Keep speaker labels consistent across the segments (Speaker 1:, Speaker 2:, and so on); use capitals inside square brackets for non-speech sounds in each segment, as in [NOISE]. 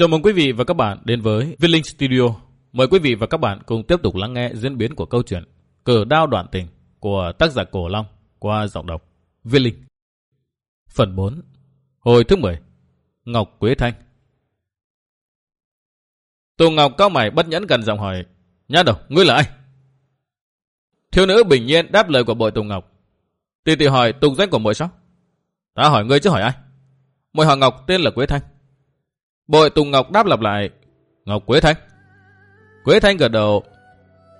Speaker 1: Chào mừng quý vị và các bạn đến với Viết Linh Studio. Mời quý vị và các bạn cùng tiếp tục lắng nghe diễn biến của câu chuyện Cờ đao đoạn tình của tác giả Cổ Long qua giọng đọc Viết Linh. Phần 4 Hồi thứ 10 Ngọc Quế Thanh Tù Ngọc cao mày bất nhẫn gần giọng hỏi Nhá đầu, ngươi là ai? Thiếu nữ bình nhiên đáp lời của bội Tùng Ngọc. tì tì hỏi tục danh của muội sao? Ta hỏi ngươi chứ hỏi ai? Muội hỏi Ngọc tên là Quế Thanh. Bội Tùng Ngọc đáp lặp lại. Ngọc Quế Thanh. Quế Thanh gật đầu.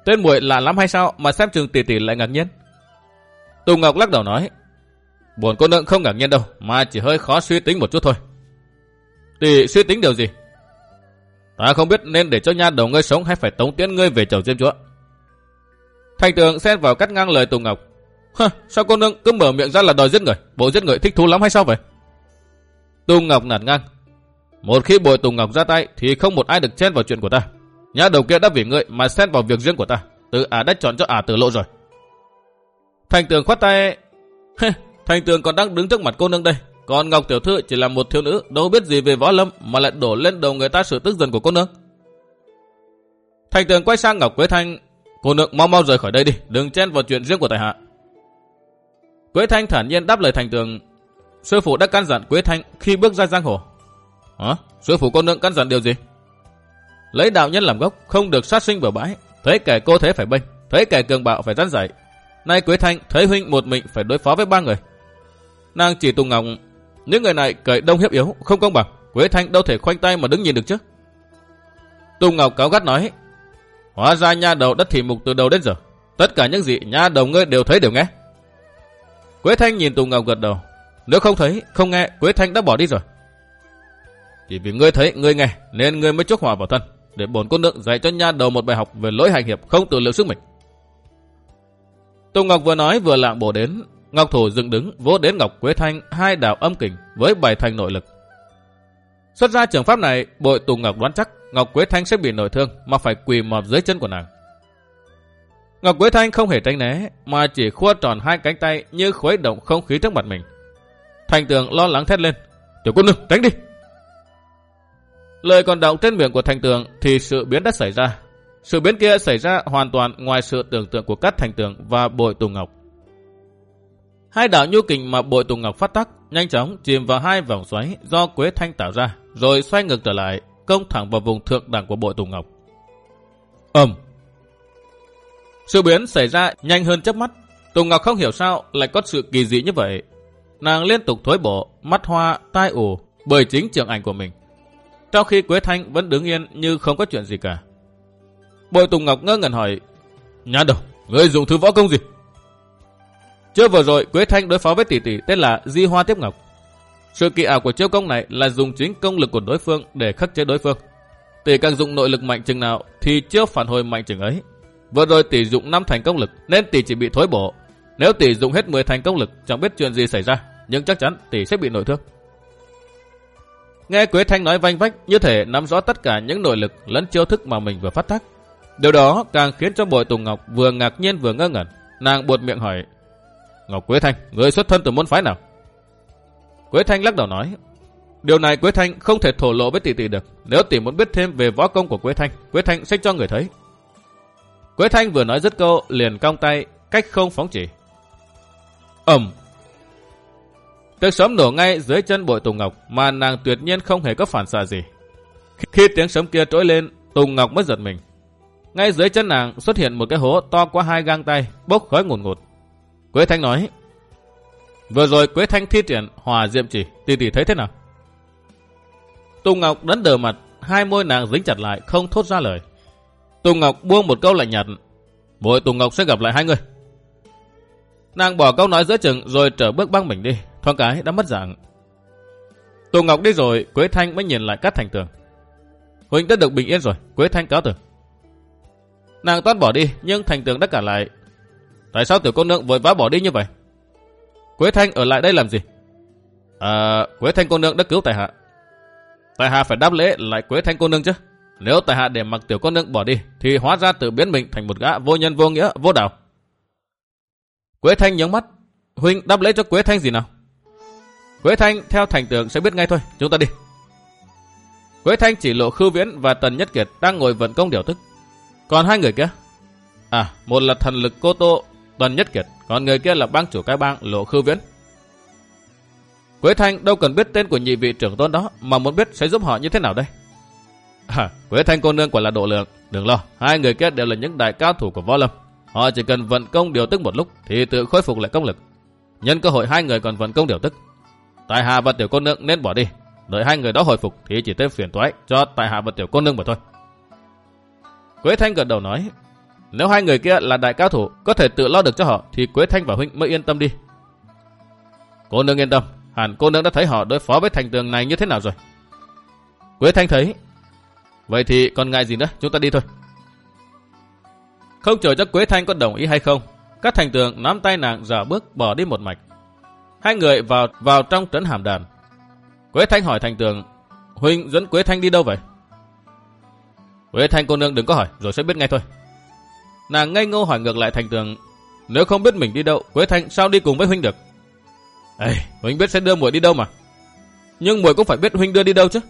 Speaker 1: Tên muội lạ lắm hay sao mà xem trường tỷ tỷ lại ngạc nhiên? Tùng Ngọc lắc đầu nói. Buồn cô nương không ngạc nhiên đâu, mà chỉ hơi khó suy tính một chút thôi. Tỷ suy tính điều gì? Ta không biết nên để cho nha đầu ngươi sống hay phải tống tiễn ngươi về chầu diêm chúa. Thành tường xen vào cắt ngang lời Tùng Ngọc. Hơ, sao cô nương cứ mở miệng ra là đòi giết người? Bộ giết người thích thú lắm hay sao vậy? Tùng Ngọc nạt ngang. Một khi bội Tùng Ngọc ra tay, thì không một ai được chen vào chuyện của ta. Nhà đầu kia đã vì ngươi mà xen vào việc riêng của ta. Tự ả đã chọn cho ả tử lộ rồi. Thành tường khoát tay. Thành tường còn đang đứng trước mặt cô nương đây. Còn Ngọc Tiểu Thư chỉ là một thiếu nữ, đâu biết gì về võ lâm mà lại đổ lên đầu người ta sự tức giận của cô nương. Thành tường quay sang Ngọc Quế Thanh. Cô nương mau mau rời khỏi đây đi. Đừng chen vào chuyện riêng của tài hạ. Quế Thanh thản nhiên đáp lời thành tường. Sư phụ đã căn dặn Quế Thanh khi bước ra giang hồ. Hả? Sư phụ cô nương căn dặn điều gì? Lấy đạo nhân làm gốc, không được sát sinh bừa bãi. Thấy kẻ cô thế phải bênh, thấy kẻ cường bạo phải rắn dậy. Nay Quế Thanh thấy huynh một mình phải đối phó với ba người. Nàng chỉ Tùng Ngọc, những người này cởi đông hiếp yếu, không công bằng. Quế Thanh đâu thể khoanh tay mà đứng nhìn được chứ. Tùng Ngọc cáo gắt nói, hóa ra nha đầu đất thị mục từ đầu đến giờ. Tất cả những gì nha đầu ngươi đều thấy đều nghe. Quế Thanh nhìn Tùng Ngọc gật đầu. Nếu không thấy, không nghe, Quế Thanh đã bỏ đi rồi. Chỉ vì ngươi thấy, ngươi nghe, nên ngươi mới chúc hòa vào thân. Để bổn cô nương dạy cho nha đầu một bài học về lỗi hành hiệp không tự lượng sức mình. Tùng Ngọc vừa nói vừa lạng bổ đến. Ngọc Thủ dựng đứng, vỗ đến Ngọc Quế Thanh hai đạo âm kình với bài thành nội lực. Xuất ra trường pháp này, bội Tùng Ngọc đoán chắc Ngọc Quế Thanh sẽ bị nội thương mà phải quỳ mọp dưới chân của nàng. Ngọc Quế Thanh không hề tránh né, mà chỉ khua tròn hai cánh tay như khuấy động không khí trước mặt mình. Thành tường lo lắng thét lên. Tiểu cô nương, tránh đi! Lời còn động trên miệng của thành tường thì sự biến đã xảy ra. Sự biến kia xảy ra hoàn toàn ngoài sự tưởng tượng của các thành tường và bội tùng ngọc. Hai đạo nhu kình mà bội tùng ngọc phát tắc nhanh chóng chìm vào hai vòng xoáy do Quế Thanh tạo ra, rồi xoay ngược trở lại, công thẳng vào vùng thượng đẳng của bội tùng ngọc. Ầm! Sự biến xảy ra nhanh hơn chớp mắt. Tùng Ngọc không hiểu sao lại có sự kỳ dị như vậy. Nàng liên tục thối bộ, mắt hoa, tai ủ bởi chính trường ảnh của mình. Trong khi Quế Thanh vẫn đứng yên như không có chuyện gì cả. Bội Tùng Ngọc ngơ ngẩn hỏi, Nhà đầu, ngươi dùng thứ võ công gì? Chưa vừa rồi Quế Thanh đối phó với tỷ tỷ tên là Di Hoa Tiếp Ngọc. Sự kỳ ảo của chiêu công này là dùng chính công lực của đối phương để khắc chế đối phương. Tỷ càng dùng nội lực mạnh chừng nào thì chiêu phản hồi mạnh chừng ấy. Vừa rồi tỷ dụng 5 thành công lực nên tỷ chỉ bị thối bổ. Nếu tỷ dụng hết 10 thành công lực chẳng biết chuyện gì xảy ra, nhưng chắc chắn tỷ sẽ bị nội thương. Nghe Quế Thanh nói vanh vách như thể nắm rõ tất cả những nội lực lẫn chiêu thức mà mình vừa phát tác. Điều đó càng khiến cho bội Tùng Ngọc vừa ngạc nhiên vừa ngơ ngẩn. Nàng buột miệng hỏi, Ngọc Quế Thanh, người xuất thân từ môn phái nào? Quế Thanh lắc đầu nói, Điều này Quế Thanh không thể thổ lộ với tỷ tỷ được. Nếu tỷ muốn biết thêm về võ công của Quế Thanh, Quế Thanh sẽ cho người thấy. Quế Thanh vừa nói dứt câu, liền cong tay, cách không phóng chỉ. ầm Tiếng sấm nổ ngay dưới chân bội Tùng Ngọc mà nàng tuyệt nhiên không hề có phản xạ gì. Khi tiếng sấm kia trỗi lên, Tùng Ngọc mới giật mình. Ngay dưới chân nàng xuất hiện một cái hố to qua hai gang tay, bốc khói ngùn ngụt. Quế Thanh nói, Vừa rồi Quế Thanh thi triển hòa diệm chỉ, tỷ tỷ thấy thế nào? Tùng Ngọc đấn đờ mặt, hai môi nàng dính chặt lại, không thốt ra lời. Tùng Ngọc buông một câu lạnh nhạt, Bội Tùng Ngọc sẽ gặp lại hai người. Nàng bỏ câu nói giữa chừng rồi trở bước băng mình đi, thoáng cái đã mất dạng. Tô Ngọc đi rồi, Quế Thanh mới nhìn lại các thành tường. huynh đã được bình yên rồi, Quế Thanh cáo từ. Nàng toát bỏ đi, nhưng thành tường đã cả lại. Tại sao tiểu cô nương vội vã bỏ đi như vậy? Quế Thanh ở lại đây làm gì? À, Quế Thanh cô nương đã cứu Tài Hạ. Tài Hạ phải đáp lễ lại Quế Thanh cô nương chứ. Nếu Tài Hạ để mặc tiểu cô nương bỏ đi, thì hóa ra tự biến mình thành một gã vô nhân vô nghĩa, vô đạo. Quế Thanh nhướng mắt. Huynh đáp lễ cho Quế Thanh gì nào? Quế Thanh theo thành tường sẽ biết ngay thôi, chúng ta đi. Quế Thanh chỉ lộ Khư Viễn và Tần Nhất Kiệt đang ngồi vận công điều tức. Còn hai người kia? À, một là thần lực Cô Tô, Tần Nhất Kiệt, còn người kia là bang chủ cái bang Lộ Khư Viễn. Quế Thanh đâu cần biết tên của nhị vị trưởng tôn đó mà muốn biết sẽ giúp họ như thế nào đây. [LAUGHS] À, Quế Thanh cô nương quả là độ lượng, đừng lo, hai người kia đều là những đại cao thủ của võ lâm. Họ chỉ cần vận công điều tức một lúc thì tự khôi phục lại công lực. Nhân cơ hội hai người còn vận công điều tức. Tại hạ và Tiểu Cô Nương nên bỏ đi. Đợi hai người đó hồi phục thì chỉ tới phiền toái cho tại hạ và Tiểu Cô Nương mà thôi. Quế Thanh gật đầu nói, nếu hai người kia là đại cao thủ có thể tự lo được cho họ thì Quế Thanh và Huynh mới yên tâm đi. Cô nương yên tâm, hẳn cô nương đã thấy họ đối phó với thành tường này như thế nào rồi. Quế Thanh thấy, vậy thì còn ngại gì nữa, chúng ta đi thôi. Không chờ cho Quế Thanh có đồng ý hay không, các thành tường nắm tay nàng giả bước bỏ đi một mạch. Hai người vào vào trong trấn hàm đàn. Quế Thanh hỏi thành tường, Huynh dẫn Quế Thanh đi đâu vậy? Quế Thanh cô nương đừng có hỏi, rồi sẽ biết ngay thôi. Nàng ngây ngô hỏi ngược lại thành tường, nếu không biết mình đi đâu, Quế Thanh sao đi cùng với Huynh được? Ê, Huynh biết sẽ đưa muội đi đâu mà. Nhưng muội cũng phải biết Huynh đưa đi đâu chứ.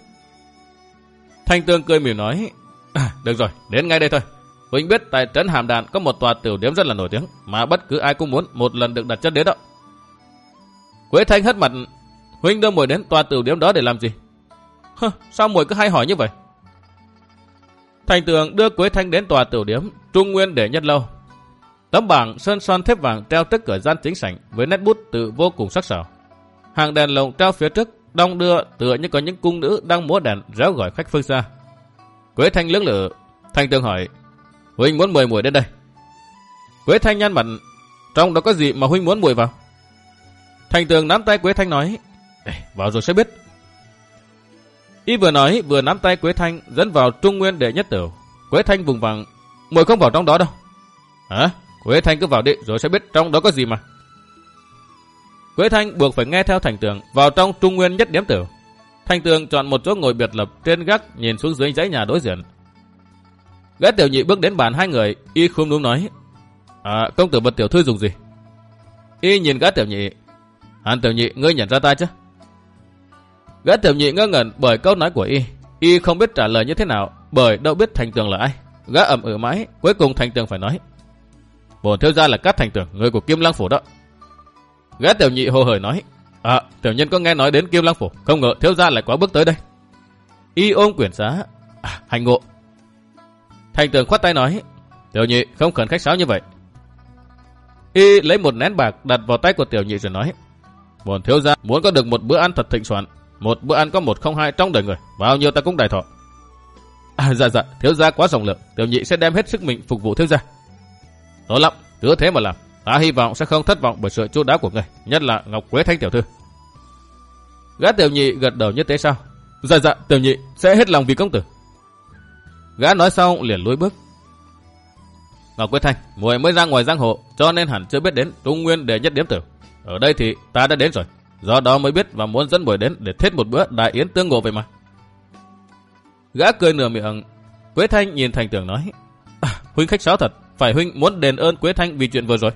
Speaker 1: Thanh tường cười mỉm nói, à, được rồi, đến ngay đây thôi. Huynh biết tại trấn Hàm Đàn có một tòa tiểu điểm rất là nổi tiếng, mà bất cứ ai cũng muốn một lần được đặt chân đến đó. Quế Thanh hất mặt, Huynh đưa muội đến tòa tiểu điếm đó để làm gì? Hơ, sao muội cứ hay hỏi như vậy? Thành tường đưa Quế Thanh đến tòa tiểu điếm, trung nguyên để nhất lâu. Tấm bảng sơn son thép vàng treo trước cửa gian chính sảnh với nét bút tự vô cùng sắc sảo. Hàng đèn lồng treo phía trước, đong đưa tựa như có những cung nữ đang múa đèn réo gọi khách phương xa. Quế Thanh lưỡng lự, Thành tường hỏi, Huynh muốn mời muội đến đây. Quế Thanh nhăn mặt, trong đó có gì mà Huynh muốn muội vào? Thành tường nắm tay Quế Thanh nói, vào rồi sẽ biết. Y vừa nói vừa nắm tay Quế Thanh dẫn vào trung nguyên đệ nhất tiểu Quế Thanh vùng vằng muội không vào trong đó đâu. Hả? Quế Thanh cứ vào đi rồi sẽ biết trong đó có gì mà. Quế Thanh buộc phải nghe theo thành tường vào trong trung nguyên nhất điểm tiểu Thành tường chọn một chỗ ngồi biệt lập trên gác nhìn xuống dưới dãy nhà đối diện. Gã tiểu nhị bước đến bàn hai người, y khum đúng nói. À, công tử vật tiểu thư dùng gì? Y nhìn gã tiểu nhị. Hàn tiểu nhị, ngươi nhận ra ta chứ? Gã tiểu nhị ngơ ngẩn bởi câu nói của y. Y không biết trả lời như thế nào, bởi đâu biết thành tường là ai. Gã ẩm ử ừ mãi, cuối cùng thành tường phải nói. Bổn thiếu gia là cát thành tường, người của Kim Lăng Phủ đó. Gã tiểu nhị hồ hởi nói. À, tiểu nhân có nghe nói đến Kim Lăng Phủ, không ngờ thiếu gia lại quá bước tới đây. Y ôm quyển giá. À, hành ngộ, Thành tường khoát tay nói, tiểu nhị không cần khách sáo như vậy. Y lấy một nén bạc đặt vào tay của tiểu nhị rồi nói, Bồn thiếu gia muốn có được một bữa ăn thật thịnh soạn, một bữa ăn có một không hai trong đời người, bao nhiêu ta cũng đại thọ. À, dạ dạ, thiếu gia quá rộng lượng, tiểu nhị sẽ đem hết sức mình phục vụ thiếu gia. Tốt lắm, cứ thế mà làm, ta hy vọng sẽ không thất vọng bởi sự chu đáo của người, nhất là Ngọc Quế Thanh tiểu thư. Gã tiểu nhị gật đầu như thế sao? Dạ dạ, tiểu nhị sẽ hết lòng vì công tử. Gã nói xong liền lùi bước. Ngọc quế Thanh, muội mới ra ngoài giang hồ, cho nên hẳn chưa biết đến Trung Nguyên để nhất điểm tử. Ở đây thì ta đã đến rồi, do đó mới biết và muốn dẫn buổi đến để thiết một bữa đại yến tương ngộ vậy mà. Gã cười nửa miệng, Quế Thanh nhìn Thành Tưởng nói, à, huynh khách sáo thật, phải huynh muốn đền ơn Quế Thanh vì chuyện vừa rồi.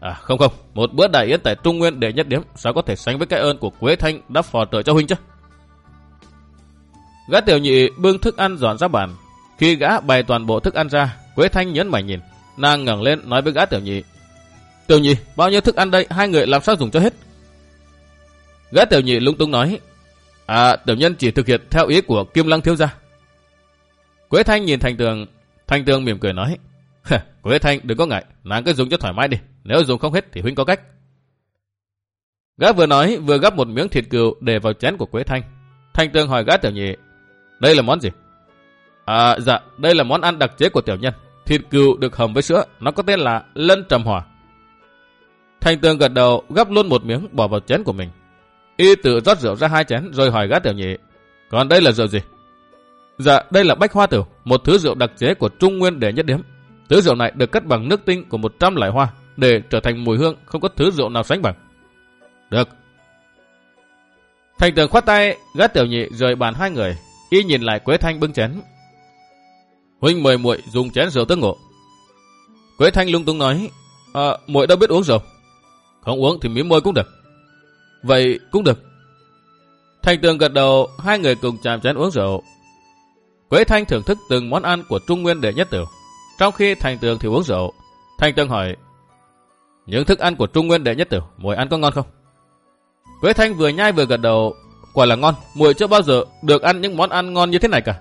Speaker 1: À không không, một bữa đại yến tại Trung Nguyên để nhất điểm sao có thể sánh với cái ơn của Quế Thanh đã phò trợ cho huynh chứ? Gã tiểu nhị bưng thức ăn dọn ra bàn, khi gã bày toàn bộ thức ăn ra, Quế Thanh nhấn mày nhìn. Nàng ngẩng lên nói với gã tiểu nhị. Tiểu nhị, bao nhiêu thức ăn đây, hai người làm sao dùng cho hết? Gã tiểu nhị lung tung nói. À, tiểu nhân chỉ thực hiện theo ý của Kim Lăng thiếu gia. Quế Thanh nhìn Thành Tường, Thành Tường mỉm cười nói. Quế Thanh đừng có ngại, nàng cứ dùng cho thoải mái đi, nếu dùng không hết thì huynh có cách. Gã vừa nói vừa gắp một miếng thịt cừu để vào chén của Quế Thanh. Thành Tường hỏi gã tiểu nhị, đây là món gì? À dạ, đây là món ăn đặc chế của tiểu nhân. Thịt cừu được hầm với sữa, nó có tên là lân trầm hỏa. Thành tường gật đầu gắp luôn một miếng bỏ vào chén của mình. Y tự rót rượu ra hai chén rồi hỏi gã tiểu nhị. Còn đây là rượu gì? Dạ, đây là bách hoa tử, một thứ rượu đặc chế của Trung Nguyên để nhất điểm. Thứ rượu này được cất bằng nước tinh của 100 loại hoa để trở thành mùi hương không có thứ rượu nào sánh bằng. Được. Thành tường khoát tay, gã tiểu nhị rời bàn hai người. Y nhìn lại Quế Thanh bưng chén, Huynh mời muội dùng chén rượu tương ngộ. Quế Thanh lung tung nói, à, muội đâu biết uống rượu. Không uống thì miếng môi cũng được. Vậy cũng được. Thành tường gật đầu, hai người cùng chạm chén uống rượu. Quế Thanh thưởng thức từng món ăn của Trung Nguyên đệ nhất tiểu. Trong khi Thành tường thì uống rượu, Thành tường hỏi, những thức ăn của Trung Nguyên đệ nhất tiểu, mùi ăn có ngon không? Quế Thanh vừa nhai vừa gật đầu, quả là ngon, mùi chưa bao giờ được ăn những món ăn ngon như thế này cả.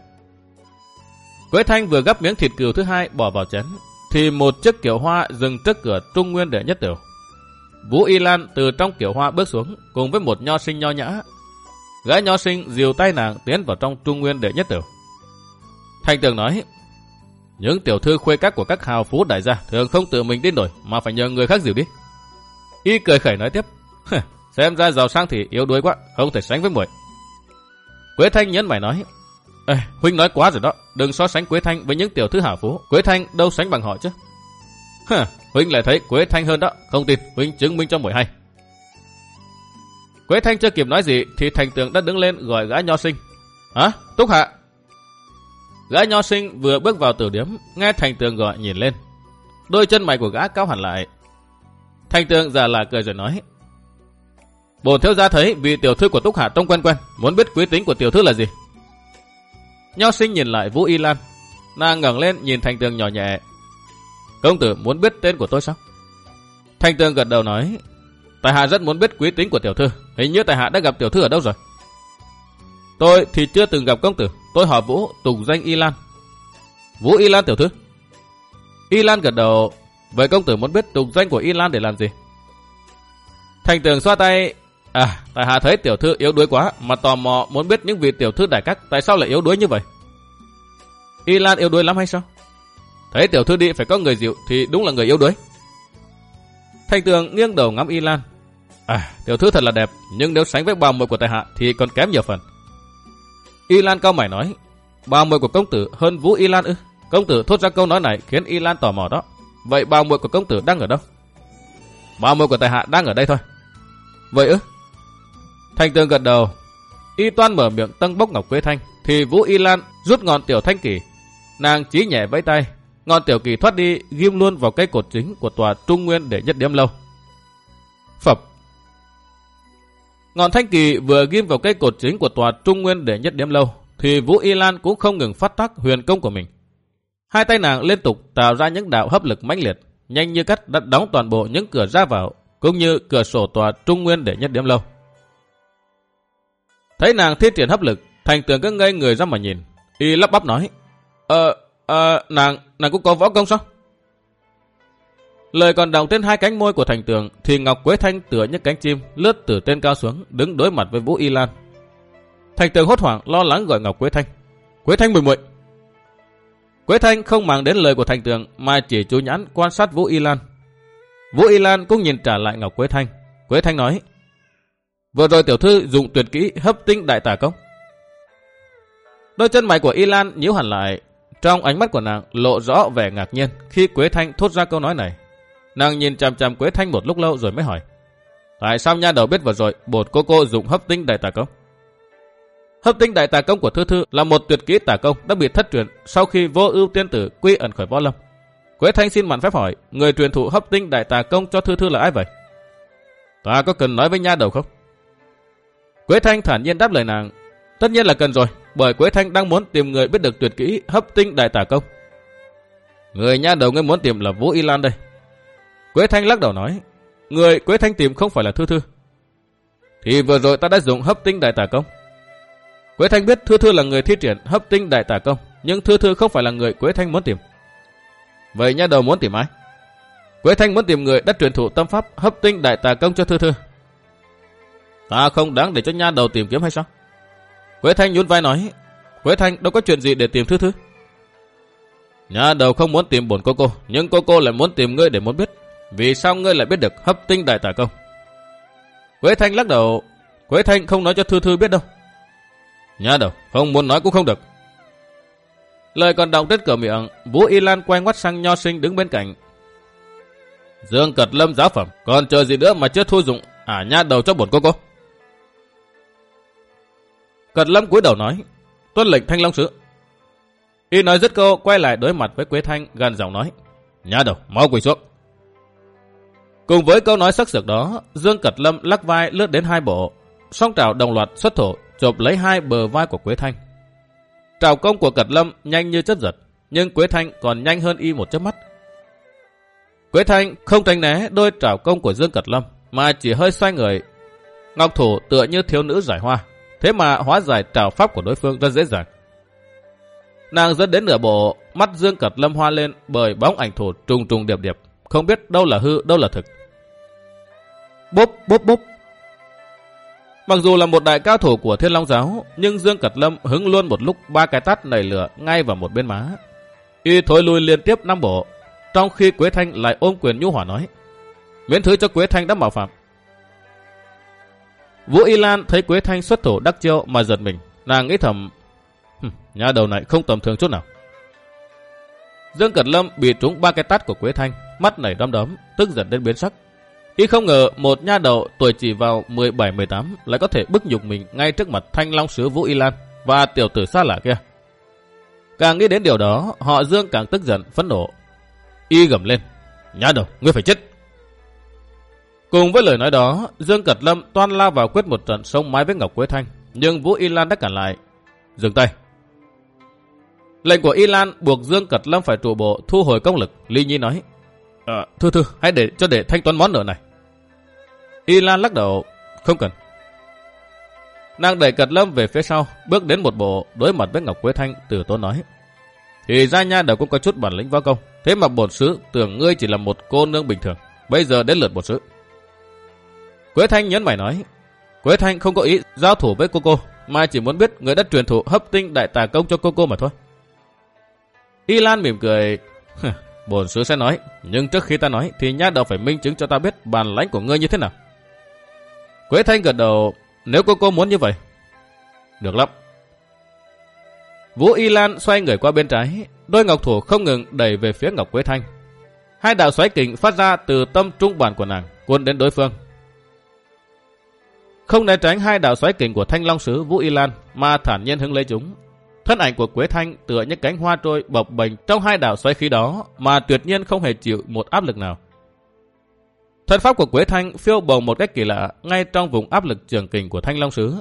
Speaker 1: Quế Thanh vừa gắp miếng thịt cừu thứ hai bỏ vào chén, thì một chiếc kiểu hoa dừng trước cửa Trung Nguyên đệ nhất tiểu. Vũ Y Lan từ trong kiểu hoa bước xuống cùng với một nho sinh nho nhã. Gái nho sinh dìu tay nàng tiến vào trong Trung Nguyên đệ nhất tiểu. Thanh tường nói, những tiểu thư khuê các của các hào phú đại gia thường không tự mình đi nổi mà phải nhờ người khác dìu đi. Y cười khẩy nói tiếp, xem ra giàu sang thì yếu đuối quá, không thể sánh với muội. Quế Thanh nhấn mày nói, Ê, Huynh nói quá rồi đó, đừng so sánh Quế Thanh với những tiểu thư hảo phú. Quế Thanh đâu sánh bằng họ chứ. Hả, Huynh lại thấy Quế Thanh hơn đó, không tin, Huynh chứng minh cho muội hay. Quế Thanh chưa kịp nói gì thì thành tường đã đứng lên gọi gã nho sinh. Hả? Túc Hạ? Gã nho sinh vừa bước vào tử điếm, nghe thành tường gọi nhìn lên. Đôi chân mày của gã cao hẳn lại. Thành tường già là cười rồi nói. Bồn thiếu gia thấy vì tiểu thư của Túc Hạ trông quen quen, muốn biết quý tính của tiểu thư là gì. Nho sinh nhìn lại Vũ Y Lan. Nàng ngẩng lên nhìn Thành Tường nhỏ nhẹ. Công tử muốn biết tên của tôi sao? thanh Tường gật đầu nói. Tài hạ rất muốn biết quý tính của tiểu thư. Hình như tài hạ đã gặp tiểu thư ở đâu rồi? Tôi thì chưa từng gặp công tử. Tôi họ Vũ, tục danh Y Lan. Vũ Y Lan tiểu thư? Y Lan gật đầu. Vậy công tử muốn biết tục danh của Y Lan để làm gì? thanh Tường xoa tay À, tài hạ thấy tiểu thư yếu đuối quá, mà tò mò muốn biết những vị tiểu thư đại các tại sao lại yếu đuối như vậy. Y Lan yếu đuối lắm hay sao? Thấy tiểu thư đi phải có người dịu thì đúng là người yếu đuối. Thanh tường nghiêng đầu ngắm Y Lan. À, tiểu thư thật là đẹp, nhưng nếu sánh với bao môi của tài hạ thì còn kém nhiều phần. Y Lan cao mày nói, bao môi của công tử hơn Vũ Y Lan ư? Công tử thốt ra câu nói này khiến Y Lan tò mò đó. Vậy bao môi của công tử đang ở đâu? Bao môi của tài hạ đang ở đây thôi. Vậy ư? Thanh tường gật đầu. Y toan mở miệng tân bốc Ngọc Quế Thanh, thì Vũ Y Lan rút ngọn tiểu thanh kỳ. Nàng chí nhẹ vẫy tay, ngọn tiểu kỳ thoát đi ghim luôn vào cây cột chính của tòa Trung Nguyên để nhất điểm lâu. Phập Ngọn thanh kỳ vừa ghim vào cây cột chính của tòa Trung Nguyên để nhất điểm lâu, thì Vũ Y Lan cũng không ngừng phát tác huyền công của mình. Hai tay nàng liên tục tạo ra những đạo hấp lực mãnh liệt, nhanh như cắt đã đóng toàn bộ những cửa ra vào, cũng như cửa sổ tòa Trung Nguyên để nhất điểm lâu. Thấy nàng thiết triển hấp lực, thành tường cứ ngây người ra mà nhìn. Y lắp bắp nói, Ờ, À, nàng, nàng cũng có võ công sao? Lời còn đọng trên hai cánh môi của thành tường thì Ngọc Quế Thanh tựa như cánh chim lướt từ trên cao xuống đứng đối mặt với Vũ Y Lan. Thành tường hốt hoảng lo lắng gọi Ngọc Quế Thanh. Quế Thanh muội muội. Quế Thanh không màng đến lời của thành tường mà chỉ chú nhãn quan sát Vũ Y Lan. Vũ Y Lan cũng nhìn trả lại Ngọc Quế Thanh. Quế Thanh nói, Vừa rồi tiểu thư dùng tuyệt kỹ hấp tinh đại tà công. Đôi chân mày của Y Lan nhíu hẳn lại. Trong ánh mắt của nàng lộ rõ vẻ ngạc nhiên khi Quế Thanh thốt ra câu nói này. Nàng nhìn chằm chằm Quế Thanh một lúc lâu rồi mới hỏi. Tại sao nha đầu biết vừa rồi bột cô cô dùng hấp tinh đại tà công? Hấp tinh đại tà công của Thư Thư là một tuyệt kỹ tà công đã bị thất truyền sau khi vô ưu tiên tử quy ẩn khỏi võ lâm. Quế Thanh xin mạn phép hỏi, người truyền thụ hấp tinh đại tà công cho Thư Thư là ai vậy? Ta có cần nói với nha đầu không? Quế Thanh thản nhiên đáp lời nàng. Tất nhiên là cần rồi, bởi Quế Thanh đang muốn tìm người biết được tuyệt kỹ hấp tinh đại tả công. Người nha đầu ngươi muốn tìm là Vũ Y Lan đây. Quế Thanh lắc đầu nói, người Quế Thanh tìm không phải là Thư Thư. Thì vừa rồi ta đã dùng hấp tinh đại tả công. Quế Thanh biết Thư Thư là người thi triển hấp tinh đại tả công, nhưng Thư Thư không phải là người Quế Thanh muốn tìm. Vậy nha đầu muốn tìm ai? Quế Thanh muốn tìm người đã truyền thụ tâm pháp hấp tinh đại tà công cho Thư Thư. Ta không đáng để cho nha đầu tìm kiếm hay sao? Quế Thanh nhún vai nói, Quế Thanh đâu có chuyện gì để tìm Thư Thư. Nhà đầu không muốn tìm bổn cô cô, nhưng cô cô lại muốn tìm ngươi để muốn biết. Vì sao ngươi lại biết được hấp tinh đại tả công? Quế Thanh lắc đầu, Quế Thanh không nói cho Thư Thư biết đâu. Nhà đầu, không muốn nói cũng không được. Lời còn đọng trên cửa miệng, Vũ Y Lan quay ngoắt sang nho sinh đứng bên cạnh. Dương cật lâm giáo phẩm, còn chờ gì nữa mà chưa thu dụng, à nha đầu cho bổn cô cô. Cật lâm cúi đầu nói, tuân lệnh thanh long sứ. Y nói dứt câu, quay lại đối mặt với Quế Thanh, gần giọng nói, nhà đầu, mau quỳ xuống. Cùng với câu nói sắc sược đó, Dương Cật Lâm lắc vai lướt đến hai bộ, song trào đồng loạt xuất thủ, chộp lấy hai bờ vai của Quế Thanh. Trào công của Cật Lâm nhanh như chớp giật, nhưng Quế Thanh còn nhanh hơn y một chớp mắt. Quế Thanh không tránh né đôi trào công của Dương Cật Lâm, mà chỉ hơi xoay người. Ngọc Thủ tựa như thiếu nữ giải hoa, thế mà hóa giải trào pháp của đối phương rất dễ dàng. Nàng dẫn đến nửa bộ, mắt Dương Cật Lâm hoa lên bởi bóng ảnh thủ trùng trùng điệp điệp, không biết đâu là hư, đâu là thực. Bốp, bốp, bốp. Mặc dù là một đại cao thủ của Thiên Long Giáo, nhưng Dương Cật Lâm hứng luôn một lúc ba cái tát nảy lửa ngay vào một bên má. Y thối lui liên tiếp năm bộ, trong khi Quế Thanh lại ôm quyền nhu hỏa nói. Miễn thứ cho Quế Thanh đã mạo phạm. Vũ Y Lan thấy Quế Thanh xuất thủ đắc chiêu mà giật mình. Nàng nghĩ thầm, nhà đầu này không tầm thường chút nào. Dương Cẩn Lâm bị trúng ba cái tát của Quế Thanh, mắt nảy đom đóm, tức giận đến biến sắc. Y không ngờ một nha đầu tuổi chỉ vào 17-18 lại có thể bức nhục mình ngay trước mặt thanh long sứ Vũ Y Lan và tiểu tử xa lạ kia. Càng nghĩ đến điều đó, họ Dương càng tức giận, phẫn nộ. Y gầm lên. Nha đầu, ngươi phải chết. Cùng với lời nói đó, Dương Cật Lâm toan lao vào quyết một trận sông mái với Ngọc Quế Thanh. Nhưng Vũ Y Lan đã cản lại. Dừng tay. Lệnh của Y Lan buộc Dương Cật Lâm phải trụ bộ thu hồi công lực. Ly Nhi nói. À, thưa thưa, hãy để cho để thanh toán món nợ này. Y Lan lắc đầu. Không cần. Nàng đẩy Cật Lâm về phía sau, bước đến một bộ, đối mặt với Ngọc Quế Thanh, từ tốn nói. Thì ra nha đầu cũng có chút bản lĩnh võ công. Thế mà bổn sứ tưởng ngươi chỉ là một cô nương bình thường. Bây giờ đến lượt bổn sứ. Quế Thanh nhấn mày nói. Quế Thanh không có ý giao thủ với cô cô, mà chỉ muốn biết người đất truyền thụ hấp tinh đại tà công cho cô cô mà thôi. Y Lan mỉm cười. Bồn sứ sẽ nói, nhưng trước khi ta nói thì nhá đầu phải minh chứng cho ta biết bản lãnh của ngươi như thế nào. Quế Thanh gật đầu, nếu cô cô muốn như vậy. Được lắm. Vũ Y Lan xoay người qua bên trái, đôi ngọc thủ không ngừng đẩy về phía Ngọc Quế Thanh. Hai đạo xoáy kình phát ra từ tâm trung bản của nàng, cuốn đến đối phương. Không né tránh hai đạo xoáy kình của Thanh Long Sứ Vũ Y Lan, mà thản nhiên hứng lấy chúng. Thân ảnh của Quế Thanh tựa những cánh hoa trôi bập bềnh trong hai đạo xoáy khí đó, mà tuyệt nhiên không hề chịu một áp lực nào. Thân pháp của Quế Thanh phiêu bồng một cách kỳ lạ ngay trong vùng áp lực trường kình của Thanh Long Sứ.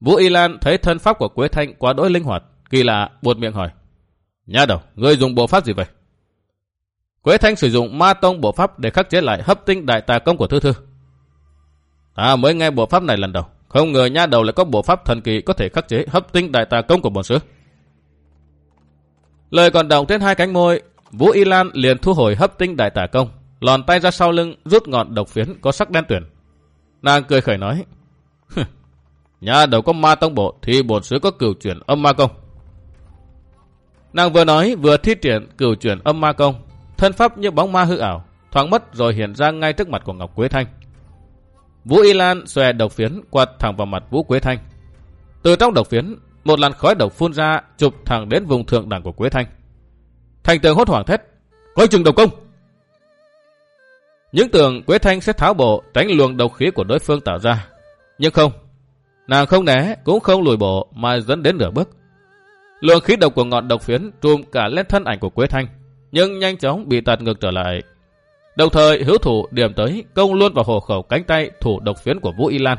Speaker 1: Vũ Y Lan thấy thân pháp của Quế Thanh quá đỗi linh hoạt, kỳ lạ buột miệng hỏi. Nha đầu, ngươi dùng bộ pháp gì vậy? Quế Thanh sử dụng ma tông bộ pháp để khắc chế lại hấp tinh đại tà công của Thư Thư. Ta mới nghe bộ pháp này lần đầu, không ngờ nha đầu lại có bộ pháp thần kỳ có thể khắc chế hấp tinh đại tà công của bọn sứ. Lời còn động trên hai cánh môi, Vũ Y Lan liền thu hồi hấp tinh đại tà công, lòn tay ra sau lưng rút ngọn độc phiến có sắc đen tuyển. Nàng cười khởi nói, nhà đầu có ma tông bộ thì bổn sứ có cửu chuyển âm ma công. Nàng vừa nói vừa thi triển cửu chuyển âm ma công, thân pháp như bóng ma hư ảo, thoáng mất rồi hiện ra ngay trước mặt của Ngọc Quế Thanh. Vũ Y Lan xòe độc phiến quạt thẳng vào mặt Vũ Quế Thanh. Từ trong độc phiến, một làn khói độc phun ra chụp thẳng đến vùng thượng đẳng của Quế Thanh. Thành tường hốt hoảng thét, coi chừng độc công! Những tường Quế Thanh sẽ tháo bộ tránh luồng độc khí của đối phương tạo ra. Nhưng không, nàng không né cũng không lùi bộ mà dẫn đến nửa bước. Luồng khí độc của ngọn độc phiến trùm cả lên thân ảnh của Quế Thanh, nhưng nhanh chóng bị tạt ngược trở lại. Đồng thời hữu thủ điểm tới công luôn vào hồ khẩu cánh tay thủ độc phiến của Vũ Y Lan.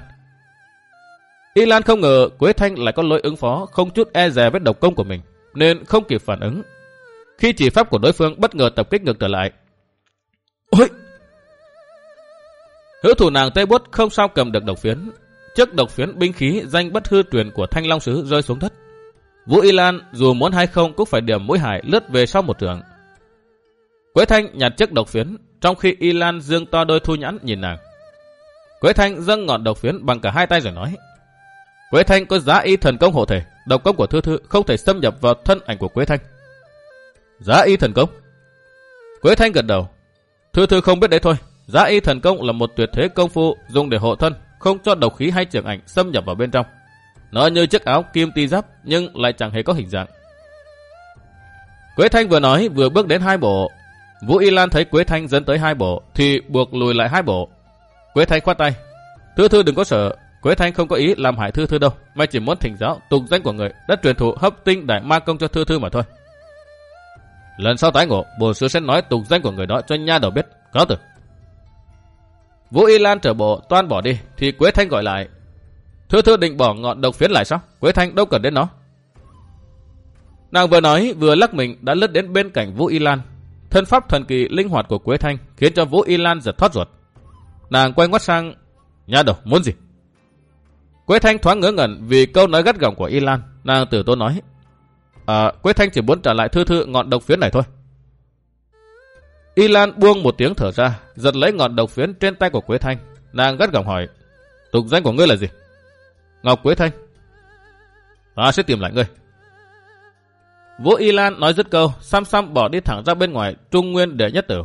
Speaker 1: Y Lan không ngờ Quế Thanh lại có lối ứng phó không chút e dè với độc công của mình, nên không kịp phản ứng. Khi chỉ pháp của đối phương bất ngờ tập kích ngược trở lại. Ôi! Hữu thủ nàng tê bút không sao cầm được độc phiến. Trước độc phiến binh khí danh bất hư truyền của Thanh Long Sứ rơi xuống đất. Vũ Y Lan dù muốn hay không cũng phải điểm mũi hải lướt về sau một trường. Quế Thanh nhặt chiếc độc phiến, trong khi Y Lan dương to đôi thu nhãn nhìn nàng. Quế Thanh dâng ngọn độc phiến bằng cả hai tay rồi nói. Quế Thanh có giá y thần công hộ thể, độc công của Thư Thư không thể xâm nhập vào thân ảnh của Quế Thanh. Giá y thần công? Quế Thanh gật đầu. Thư Thư không biết đấy thôi, giá y thần công là một tuyệt thế công phu dùng để hộ thân, không cho độc khí hay trường ảnh xâm nhập vào bên trong. Nó như chiếc áo kim ti giáp nhưng lại chẳng hề có hình dạng. Quế Thanh vừa nói vừa bước đến hai bộ. Vũ Y Lan thấy Quế Thanh dẫn tới hai bộ thì buộc lùi lại hai bộ. Quế Thanh khoát tay. Thư Thư đừng có sợ. Quế Thanh không có ý làm hại Thư Thư đâu. Mà chỉ muốn thỉnh giáo tục danh của người đã truyền thụ hấp tinh đại ma công cho Thư Thư mà thôi. Lần sau tái ngộ, bổ sư sẽ nói tục danh của người đó cho nha đầu biết. Cáo từ. Vũ Y Lan trở bộ toan bỏ đi thì Quế Thanh gọi lại. Thư thư định bỏ ngọn độc phiến lại sao? Quế Thanh đâu cần đến nó. Nàng vừa nói vừa lắc mình đã lướt đến bên cạnh Vũ Y Lan. Thân pháp thần kỳ linh hoạt của Quế Thanh khiến cho Vũ Y Lan giật thoát ruột. Nàng quay ngoắt sang, nhà đầu, muốn gì? Quế Thanh thoáng ngớ ngẩn vì câu nói gắt gỏng của Y Lan. Nàng từ tốn nói, à, Quế Thanh chỉ muốn trả lại thư thư ngọn độc phiến này thôi. Y Lan buông một tiếng thở ra, giật lấy ngọn độc phiến trên tay của Quế Thanh. Nàng gắt gỏng hỏi, tục danh của ngươi là gì? Ngọc Quế Thanh. Ta sẽ tìm lại ngươi. Vũ Y Lan nói dứt câu, xăm xăm bỏ đi thẳng ra bên ngoài Trung Nguyên để nhất tử.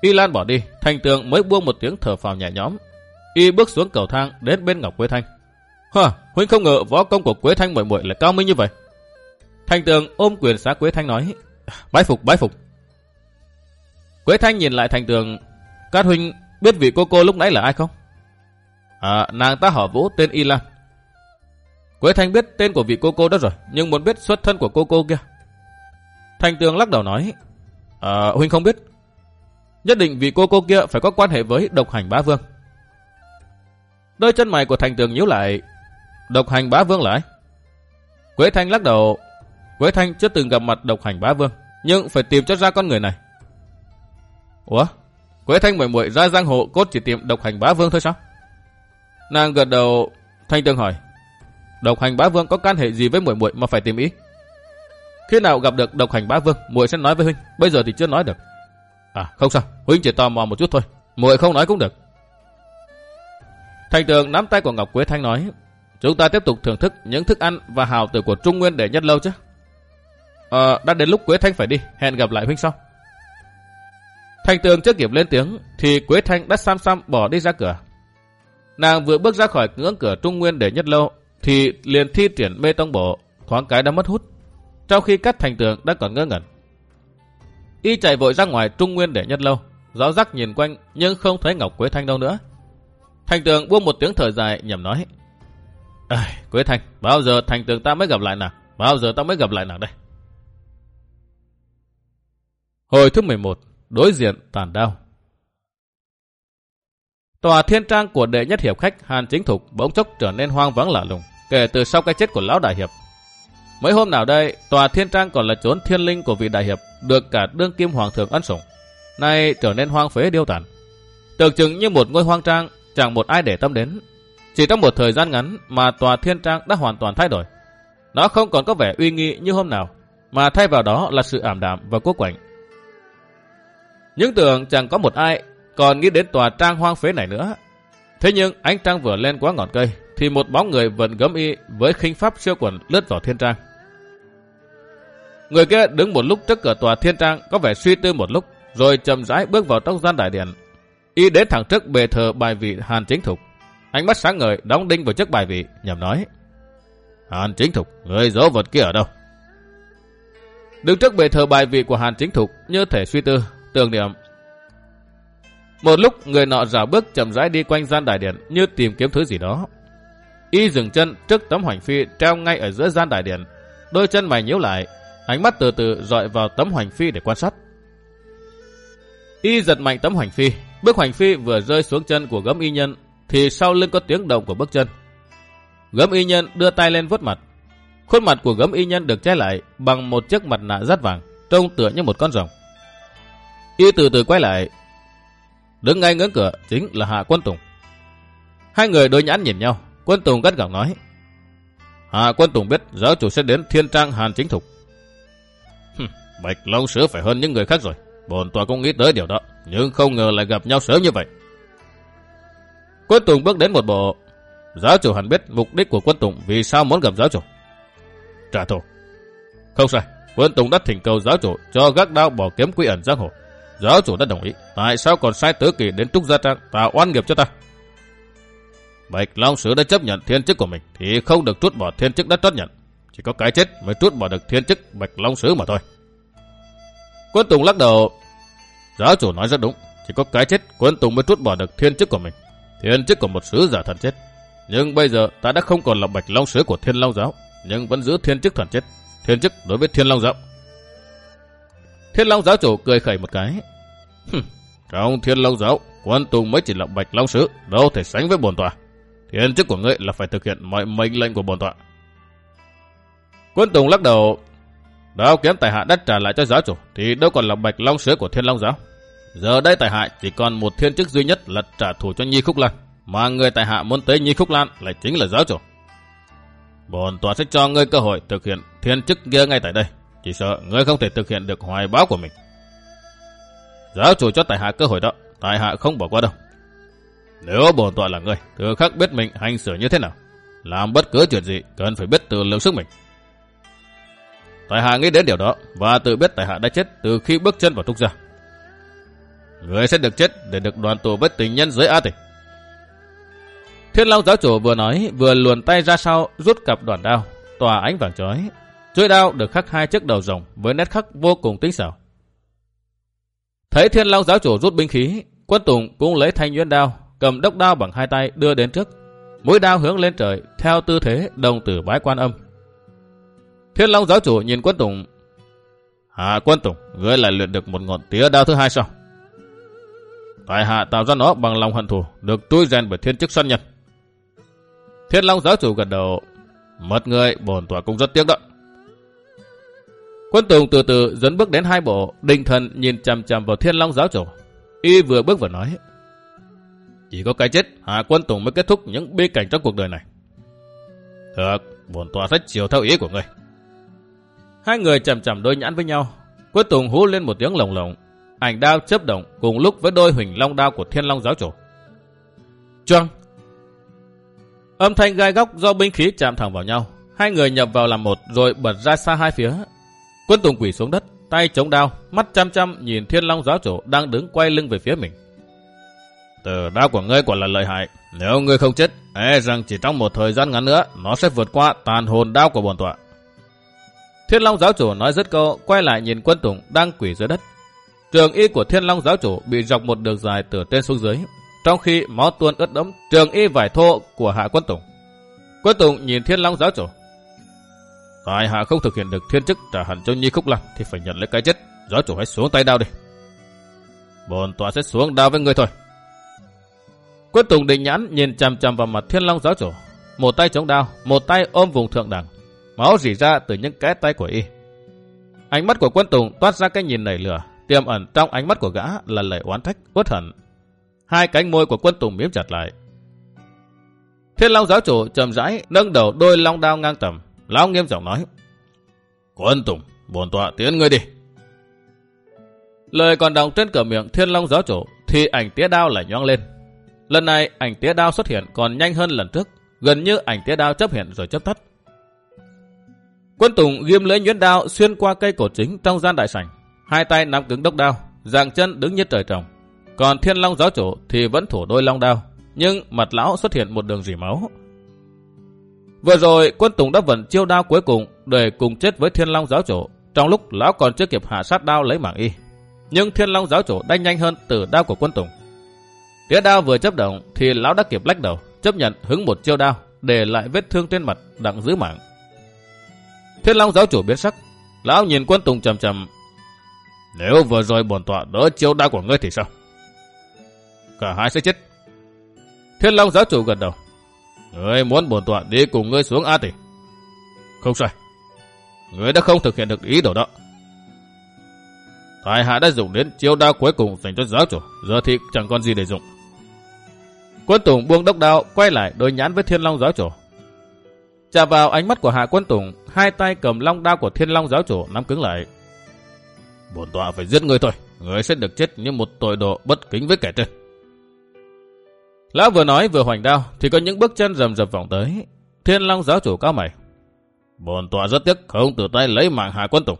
Speaker 1: Y Lan bỏ đi, thành tường mới buông một tiếng thở phào nhẹ nhõm. Y bước xuống cầu thang đến bên Ngọc Quế Thanh. Hả, huynh không ngờ võ công của Quế Thanh muội muội lại cao minh như vậy. Thành tường ôm quyền xá Quế Thanh nói, bái phục, bái phục. Quế Thanh nhìn lại thành tường, các huynh biết vị cô cô lúc nãy là ai không? À, nàng ta họ Vũ tên Y Lan. Quế Thanh biết tên của vị cô cô đó rồi, nhưng muốn biết xuất thân của cô cô kia. Thanh tường lắc đầu nói, à, huynh không biết. Nhất định vị cô cô kia phải có quan hệ với độc hành bá vương. Đôi chân mày của Thanh tường nhíu lại, độc hành bá vương lại. Quế Thanh lắc đầu, Quế Thanh chưa từng gặp mặt độc hành bá vương, nhưng phải tìm cho ra con người này. Ủa? Quế Thanh muội muội ra giang hồ cốt chỉ tìm độc hành bá vương thôi sao? Nàng gật đầu, Thanh Tường hỏi. Độc hành bá vương có can hệ gì với muội muội mà phải tìm ý? Khi nào gặp được độc hành bá vương, muội sẽ nói với huynh. Bây giờ thì chưa nói được. À, không sao, huynh chỉ tò mò một chút thôi. Muội không nói cũng được. Thành tường nắm tay của Ngọc Quế Thanh nói. Chúng ta tiếp tục thưởng thức những thức ăn và hào tử của Trung Nguyên để nhất lâu chứ. Ờ, đã đến lúc Quế Thanh phải đi. Hẹn gặp lại huynh sau. Thành tường chưa kịp lên tiếng, thì Quế Thanh đã sam sam bỏ đi ra cửa. Nàng vừa bước ra khỏi ngưỡng cửa Trung Nguyên để nhất lâu, thì liền thi triển bê tông bộ, thoáng cái đã mất hút. Trong khi cắt thành tường đã còn ngơ ngẩn. Y chạy vội ra ngoài Trung Nguyên để nhất lâu, giáo giác nhìn quanh nhưng không thấy Ngọc Quế Thanh đâu nữa. Thành tường buông một tiếng thở dài nhầm nói. À, Quế Thanh, bao giờ thành tường ta mới gặp lại nàng? Bao giờ ta mới gặp lại nàng đây? Hồi thứ 11, đối diện tàn đao. Tòa thiên trang của đệ nhất hiệp khách Hàn Chính Thục bỗng chốc trở nên hoang vắng lạ lùng kể từ sau cái chết của lão đại hiệp. Mấy hôm nào đây, tòa thiên trang còn là chốn thiên linh của vị đại hiệp được cả đương kim hoàng thượng ân sủng, nay trở nên hoang phế điêu tàn. Tưởng chừng như một ngôi hoang trang, chẳng một ai để tâm đến. Chỉ trong một thời gian ngắn mà tòa thiên trang đã hoàn toàn thay đổi. Nó không còn có vẻ uy nghi như hôm nào, mà thay vào đó là sự ảm đạm và cố quạnh. Những tưởng chẳng có một ai còn nghĩ đến tòa trang hoang phế này nữa. Thế nhưng ánh trăng vừa lên quá ngọn cây, thì một bóng người vẫn gấm y với khinh pháp siêu quần lướt vào thiên trang. Người kia đứng một lúc trước cửa tòa thiên trang có vẻ suy tư một lúc, rồi chậm rãi bước vào trong gian đại điện. Y đến thẳng trước bề thờ bài vị Hàn Chính Thục. Ánh mắt sáng ngời đóng đinh vào chiếc bài vị, nhằm nói. Hàn Chính Thục, người giấu vật kia ở đâu? Đứng trước bề thờ bài vị của Hàn Chính Thục như thể suy tư, tưởng niệm một lúc người nọ rào bước chậm rãi đi quanh gian đại điện như tìm kiếm thứ gì đó. Y dừng chân trước tấm hoành phi treo ngay ở giữa gian đại điện. Đôi chân mày nhíu lại, ánh mắt từ từ dọi vào tấm hoành phi để quan sát. Y giật mạnh tấm hoành phi, bước hoành phi vừa rơi xuống chân của gấm y nhân thì sau lưng có tiếng động của bước chân. Gấm y nhân đưa tay lên vuốt mặt. Khuôn mặt của gấm y nhân được che lại bằng một chiếc mặt nạ rất vàng, trông tựa như một con rồng. Y từ từ quay lại, Đứng ngay ngưỡng cửa chính là Hạ Quân Tùng. Hai người đối nhãn nhìn nhau, Quân Tùng gắt gỏng nói. Hạ Quân Tùng biết giáo chủ sẽ đến thiên trang Hàn Chính Thục. Bạch Long Sứ phải hơn những người khác rồi. Bồn tòa cũng nghĩ tới điều đó, nhưng không ngờ lại gặp nhau sớm như vậy. Quân Tùng bước đến một bộ. Giáo chủ hẳn biết mục đích của quân Tùng vì sao muốn gặp giáo chủ. Trả thù. Không sai, quân Tùng đã thỉnh cầu giáo chủ cho gác đao bỏ kiếm quy ẩn giang hồ. Giáo chủ đã đồng ý. Tại sao còn sai tứ kỳ đến Trúc Gia Trang tạo oan nghiệp cho ta? Bạch Long Sứ đã chấp nhận thiên chức của mình, thì không được trút bỏ thiên chức đã chấp nhận. Chỉ có cái chết mới trút bỏ được thiên chức Bạch Long Sứ mà thôi. Quân Tùng lắc đầu. Giáo chủ nói rất đúng. Chỉ có cái chết, quân Tùng mới trút bỏ được thiên chức của mình. Thiên chức của một sứ giả thần chết. Nhưng bây giờ ta đã không còn là Bạch Long Sứ của Thiên Long Giáo. Nhưng vẫn giữ thiên chức thần chết. Thiên chức đối với Thiên Long Giáo. Thiên Long giáo chủ cười khẩy một cái. Trong Thiên Long giáo, quan tùng mới chỉ là bạch long sứ, đâu thể sánh với bổn tòa. thiên chức của ngươi là phải thực hiện mọi mệnh lệnh của bổn tọa. Quân Tùng lắc đầu, đao kiếm tài hạ đất trả lại cho giáo chủ, thì đâu còn là bạch long sứ của thiên long giáo. Giờ đây tài hạ chỉ còn một thiên chức duy nhất là trả thù cho Nhi Khúc Lan, mà người tài hạ muốn tới Nhi Khúc Lan lại chính là giáo chủ. Bồn tòa sẽ cho ngươi cơ hội thực hiện thiên chức kia ngay tại đây, chỉ sợ ngươi không thể thực hiện được hoài báo của mình. Giáo chủ cho tài hạ cơ hội đó, tài hạ không bỏ qua đâu. Nếu bổn tọa là ngươi, thừa khắc biết mình hành xử như thế nào. Làm bất cứ chuyện gì, cần phải biết tự lượng sức mình. Tài hạ nghĩ đến điều đó, và tự biết tài hạ đã chết từ khi bước chân vào trúc gia. Người sẽ được chết để được đoàn tụ với tình nhân dưới A tỉnh. Thiên Long giáo chủ vừa nói, vừa luồn tay ra sau, rút cặp đoàn đao, tỏa ánh vàng chói. Chuôi đao được khắc hai chiếc đầu rồng với nét khắc vô cùng tinh xảo. Thấy Thiên Long giáo chủ rút binh khí, quân tùng cũng lấy thanh nguyên đao, cầm đốc đao bằng hai tay đưa đến trước. Mũi đao hướng lên trời, theo tư thế đồng tử bái quan âm. Thiên Long giáo chủ nhìn quân tùng. Hạ quân tùng, ngươi lại luyện được một ngọn tía đao thứ hai sao? Tại hạ tạo ra nó bằng lòng hận thù, được tôi rèn bởi thiên chức sân nhân. Thiên Long giáo chủ gật đầu, mất người, bổn tọa cũng rất tiếc đó. Quân Tùng từ từ dẫn bước đến hai bộ, định thần nhìn chằm chằm vào Thiên Long giáo chủ. Y vừa bước vừa nói, chỉ có cái chết, Hạ Quân Tùng mới kết thúc những bi cảnh trong cuộc đời này. Được, bổn tòa rất chiều theo ý của người. Hai người chầm chầm đôi nhãn với nhau. Quân Tùng hú lên một tiếng lồng lồng. Ảnh đao chấp động cùng lúc với đôi huỳnh long đao của Thiên Long giáo chủ. Choang! Âm thanh gai góc do binh khí chạm thẳng vào nhau. Hai người nhập vào làm một rồi bật ra xa hai phía. Quân Tùng quỷ xuống đất, tay chống đao, mắt chăm chăm nhìn Thiên Long giáo chủ đang đứng quay lưng về phía mình. Từ đao của ngươi quả là lợi hại. Nếu ngươi không chết, e rằng chỉ trong một thời gian ngắn nữa, nó sẽ vượt qua tàn hồn đao của bồn tọa. Thiên Long giáo chủ nói rất câu, quay lại nhìn quân Tùng đang quỷ dưới đất. Trường y của Thiên Long giáo chủ bị dọc một đường dài từ trên xuống dưới, trong khi máu tuôn ướt đẫm trường y vải thô của Hạ Quân Tùng. Quân Tùng nhìn Thiên Long giáo chủ. Tại Hạ không thực hiện được thiên chức trả hẳn cho Nhi Khúc Lăng thì phải nhận lấy cái chết. Giáo chủ hãy xuống tay đao đi. Bồn tòa sẽ xuống đao với người thôi. Quân Tùng định nhãn nhìn chằm chằm vào mặt Thiên Long giáo chủ. Một tay chống đao, một tay ôm vùng thượng đẳng. Máu rỉ ra từ những cái tay của y. Ánh mắt của quân Tùng toát ra cái nhìn nảy lửa, tiềm ẩn trong ánh mắt của gã là lời oán trách, uất hận. Hai cánh môi của quân Tùng miếm chặt lại. Thiên Long giáo chủ trầm rãi nâng đầu đôi long đao ngang tầm, lão nghiêm giọng nói: "Quân Tùng, bổn tọa tiến ngươi đi." Lời còn đọng trên cửa miệng Thiên Long giáo chủ thì ảnh tía đao lại nhoang lên. Lần này ảnh tía đao xuất hiện còn nhanh hơn lần trước, gần như ảnh tía đao chấp hiện rồi chấp thất. Quân Tùng ghim lưỡi nhuyễn đao xuyên qua cây cổ chính trong gian đại sảnh, hai tay nắm cứng đốc đao, dạng chân đứng như trời trồng. Còn Thiên Long giáo chủ thì vẫn thủ đôi long đao, nhưng mặt lão xuất hiện một đường rỉ máu. Vừa rồi, quân Tùng đã vận chiêu đao cuối cùng để cùng chết với Thiên Long giáo chủ, trong lúc lão còn chưa kịp hạ sát đao lấy mạng y. Nhưng Thiên Long giáo chủ đã nhanh hơn từ đao của quân Tùng. Tía đao vừa chấp động thì lão đã kịp lách đầu, chấp nhận hứng một chiêu đao, để lại vết thương trên mặt đặng giữ mạng. Thiên Long giáo chủ biến sắc, lão nhìn quân Tùng trầm trầm. Nếu vừa rồi bổn tọa đỡ chiêu đao của ngươi thì sao? Cả hai sẽ chết. Thiên Long giáo chủ gật đầu. Ngươi muốn bổn tọa đi cùng ngươi xuống A tỷ. Không sai. Ngươi đã không thực hiện được ý đồ đó. Tài hạ đã dùng đến chiêu đao cuối cùng dành cho giáo chủ, giờ thì chẳng còn gì để dùng. Quân Tùng buông đốc đao, quay lại đối nhãn với Thiên Long giáo chủ. Chà vào ánh mắt của Hạ Quân Tùng, hai tay cầm long đao của Thiên Long giáo chủ nắm cứng lại. Bổn tọa phải giết người thôi, người sẽ được chết như một tội độ bất kính với kẻ trên. Lão vừa nói vừa hoành đao thì có những bước chân rầm rập vòng tới. Thiên Long giáo chủ cao mày. Bổn tọa rất tiếc không từ tay lấy mạng Hạ Quân Tùng.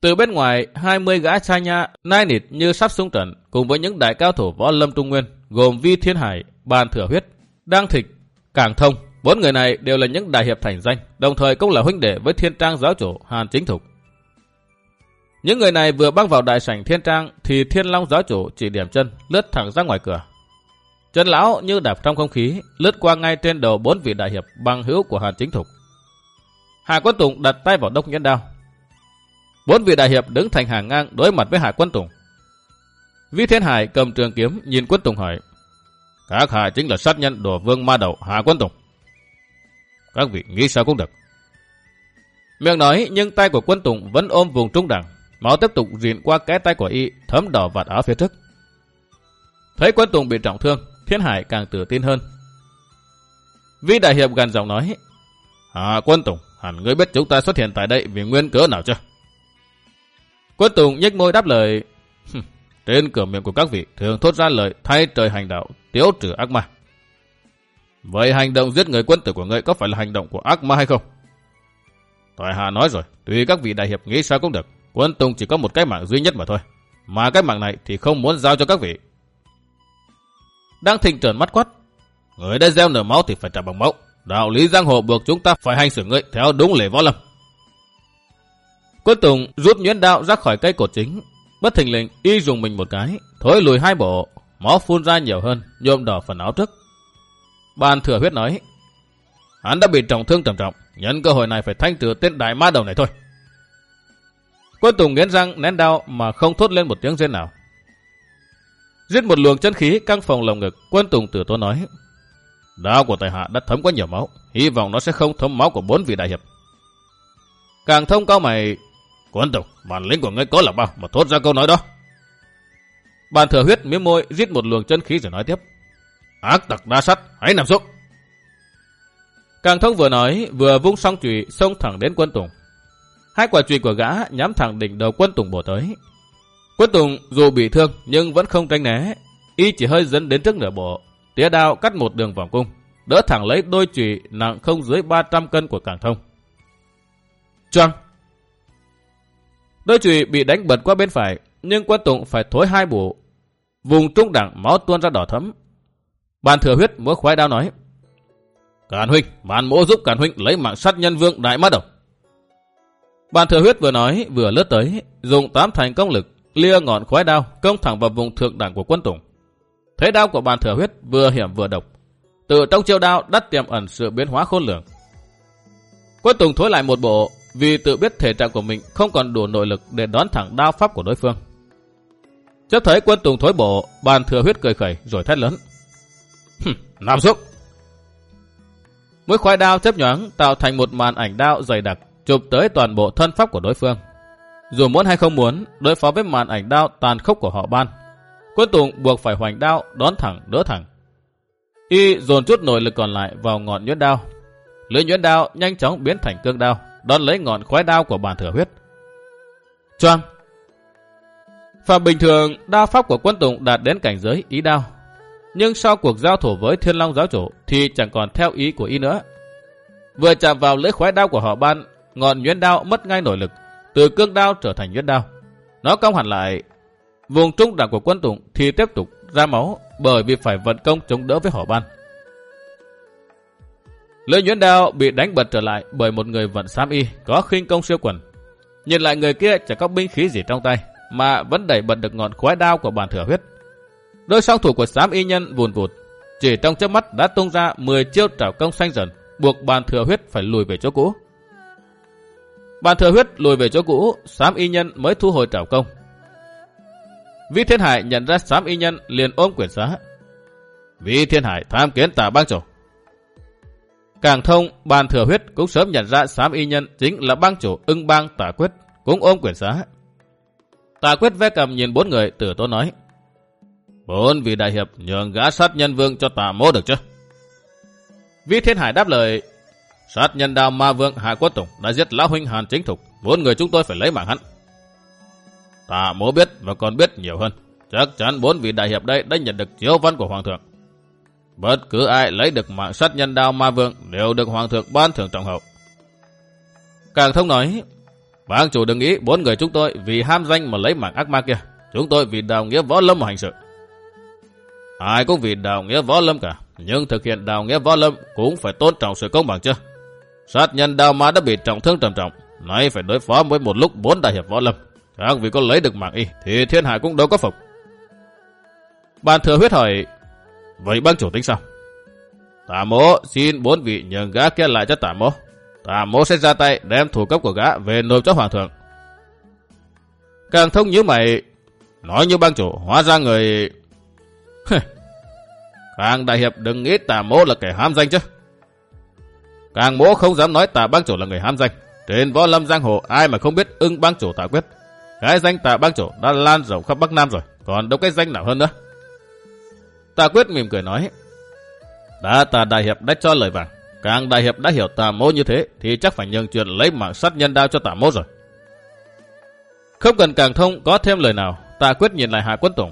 Speaker 1: Từ bên ngoài, 20 gã trai nha nai nịt như sắp xuống trận cùng với những đại cao thủ võ lâm trung nguyên gồm Vi Thiên Hải, Bàn Thừa Huyết, Đang Thịch, Cảng Thông. Bốn người này đều là những đại hiệp thành danh, đồng thời cũng là huynh đệ với Thiên Trang giáo chủ Hàn Chính Thục. Những người này vừa băng vào đại sảnh Thiên Trang thì Thiên Long giáo chủ chỉ điểm chân lướt thẳng ra ngoài cửa. Chân lão như đạp trong không khí, lướt qua ngay trên đầu bốn vị đại hiệp bằng hữu của Hàn Chính Thục. Hà Quân Tùng đặt tay vào đốc nhẫn đao, Bốn vị đại hiệp đứng thành hàng ngang đối mặt với Hà Quân Tùng. Vi Thiên Hải cầm trường kiếm nhìn Quân Tùng hỏi. Các hạ chính là sát nhân đổ vương ma đầu Hạ Quân Tùng. Các vị nghĩ sao cũng được. Miệng nói nhưng tay của quân Tùng vẫn ôm vùng trung đẳng. Máu tiếp tục dịn qua cái tay của y thấm đỏ vạt áo phía trước. Thấy quân Tùng bị trọng thương, Thiên Hải càng tự tin hơn. Vi Đại Hiệp gần giọng nói, À quân Tùng, hẳn ngươi biết chúng ta xuất hiện tại đây vì nguyên cớ nào chưa? Quân Tùng nhếch môi đáp lời, trên cửa miệng của các vị thường thốt ra lời thay trời hành đạo, tiếu trừ ác ma. Vậy hành động giết người quân tử của ngươi có phải là hành động của ác ma hay không? Tại Hạ nói rồi, tùy các vị đại hiệp nghĩ sao cũng được. Quân Tùng chỉ có một cái mạng duy nhất mà thôi. Mà cái mạng này thì không muốn giao cho các vị. Đang thịnh trởn mắt quát. Người đã gieo nở máu thì phải trả bằng máu. Đạo lý giang hồ buộc chúng ta phải hành xử ngươi theo đúng lễ võ lâm. Quân Tùng rút nhuyễn đạo ra khỏi cây cột chính. Bất thình lình y dùng mình một cái, thối lùi hai bộ, máu phun ra nhiều hơn, nhuộm đỏ phần áo trước. Bàn thừa huyết nói, hắn đã bị trọng thương trầm trọng, nhân cơ hội này phải thanh trừ tên đại ma đầu này thôi. Quân Tùng nghiến răng nén đau mà không thốt lên một tiếng rên nào. Giết một luồng chân khí căng phòng lồng ngực, quân Tùng tử tốn nói, Đao của tài hạ đã thấm quá nhiều máu, hy vọng nó sẽ không thấm máu của bốn vị đại hiệp. Càng thông cao mày, quân Tùng, bản lĩnh của ngươi có là bao mà thốt ra câu nói đó. Bàn thừa huyết miếng môi, giết một luồng chân khí rồi nói tiếp. Ác tặc đa sắt, hãy nằm xuống. Càng thông vừa nói, vừa vung song chùy xông thẳng đến quân Tùng. Hai quả chùy của gã nhắm thẳng đỉnh đầu quân Tùng bổ tới. Quân Tùng dù bị thương nhưng vẫn không tránh né. Y chỉ hơi dẫn đến trước nửa bộ. Tía đao cắt một đường vòng cung. Đỡ thẳng lấy đôi chùy nặng không dưới 300 cân của Càng Thông. Choang! Đôi chùy bị đánh bật qua bên phải, nhưng quân Tùng phải thối hai bộ. Vùng trung đẳng máu tuôn ra đỏ thấm. Bàn thừa huyết múa khoái đao nói. Càn huynh, bàn mỗ giúp Càn huynh lấy mạng sát nhân vương đại mắt đầu. Bàn thừa huyết vừa nói vừa lướt tới, dùng tám thành công lực, lia ngọn khoái đao công thẳng vào vùng thượng đẳng của quân Tùng. Thế đao của bàn thừa huyết vừa hiểm vừa độc. Từ trong chiêu đao đắt tiềm ẩn sự biến hóa khôn lường. Quân Tùng thối lại một bộ vì tự biết thể trạng của mình không còn đủ nội lực để đón thẳng đao pháp của đối phương. Chấp thấy quân Tùng thối bộ, bàn thừa huyết cười khẩy rồi thét lớn. Nam xuống! Mũi khoai đao chấp nhoáng tạo thành một màn ảnh đao dày đặc chụp tới toàn bộ thân pháp của đối phương. Dù muốn hay không muốn, đối phó với màn ảnh đao tàn khốc của họ ban, quân Tùng buộc phải hoành đao đón thẳng đỡ thẳng. Y dồn chút nội lực còn lại vào ngọn nhuyễn đao. Lưỡi nhuyễn đao nhanh chóng biến thành cương đao, đón lấy ngọn khoái đao của bàn thừa huyết. Choang! Phạm bình thường, đao pháp của quân Tùng đạt đến cảnh giới ý đao. Nhưng sau cuộc giao thủ với Thiên Long giáo chủ thì chẳng còn theo ý của y nữa. Vừa chạm vào lưỡi khoái đao của họ ban, ngọn nhuyễn đao mất ngay nội lực, từ cương đao trở thành nhuyễn đao. Nó cong hẳn lại, vùng trung đẳng của quân Tùng thì tiếp tục ra máu bởi vì phải vận công chống đỡ với hỏa ban. Lưỡi nhuyễn đao bị đánh bật trở lại bởi một người vận sám y có khinh công siêu quần. Nhìn lại người kia chẳng có binh khí gì trong tay, mà vẫn đẩy bật được ngọn khoái đao của bàn thừa huyết. Đôi song thủ của sám y nhân vùn vụt, chỉ trong chớp mắt đã tung ra 10 chiêu trảo công xanh dần, buộc bàn thừa huyết phải lùi về chỗ cũ. Bàn thừa huyết lùi về chỗ cũ, xám y nhân mới thu hồi trảo công. Vi Thiên Hải nhận ra xám y nhân liền ôm quyển xá. Vi Thiên Hải tham kiến tà bang chủ. Càng thông, bàn thừa huyết cũng sớm nhận ra xám y nhân chính là bang chủ ưng bang tà quyết, cũng ôm quyển xá. Tà quyết ve cầm nhìn bốn người tử tố nói. Bốn vị đại hiệp nhường gã sát nhân vương cho tà mô được chứ? Vi Thiên Hải đáp lời. Sát nhân đào ma vương Hạ Quốc Tùng đã giết lão huynh Hàn Chính Thục. Bốn người chúng tôi phải lấy mạng hắn. Tạ mố biết và còn biết nhiều hơn. Chắc chắn bốn vị đại hiệp đây đã nhận được chiếu văn của Hoàng thượng. Bất cứ ai lấy được mạng sát nhân đao ma vương đều được Hoàng thượng ban thưởng trọng hậu. Càng thông nói, Bang chủ đừng nghĩ bốn người chúng tôi vì ham danh mà lấy mạng ác ma kia. Chúng tôi vì đào nghĩa võ lâm mà hành sự. Ai cũng vì đào nghĩa võ lâm cả. Nhưng thực hiện đào nghĩa võ lâm cũng phải tôn trọng sự công bằng chứ. Sát nhân Đao ma đã bị trọng thương trầm trọng. Nay phải đối phó với một lúc bốn đại hiệp võ lâm. Các vị có lấy được mạng y thì thiên hạ cũng đâu có phục. Bàn thừa huyết hỏi, vậy bang chủ tính sao? Tả mố xin bốn vị nhường gã kia lại cho tả mố. Tả mố sẽ ra tay đem thủ cấp của gã về nộp cho hoàng thượng. Càng thông như mày, nói như bang chủ, hóa ra người... [LAUGHS] Càng đại hiệp đừng nghĩ Tả mô là kẻ ham danh chứ. Càng mỗ không dám nói tà bang chủ là người ham danh. Trên võ lâm giang hồ ai mà không biết ưng bang chủ tà quyết. Cái danh tà bang chủ đã lan rộng khắp Bắc Nam rồi. Còn đâu cái danh nào hơn nữa. Tà quyết mỉm cười nói. Đã tà đại hiệp đã cho lời vàng. Càng đại hiệp đã hiểu tà mô như thế thì chắc phải nhường chuyện lấy mạng sát nhân đao cho tà mô rồi. Không cần càng thông có thêm lời nào, tà quyết nhìn lại Hạ Quân Tùng.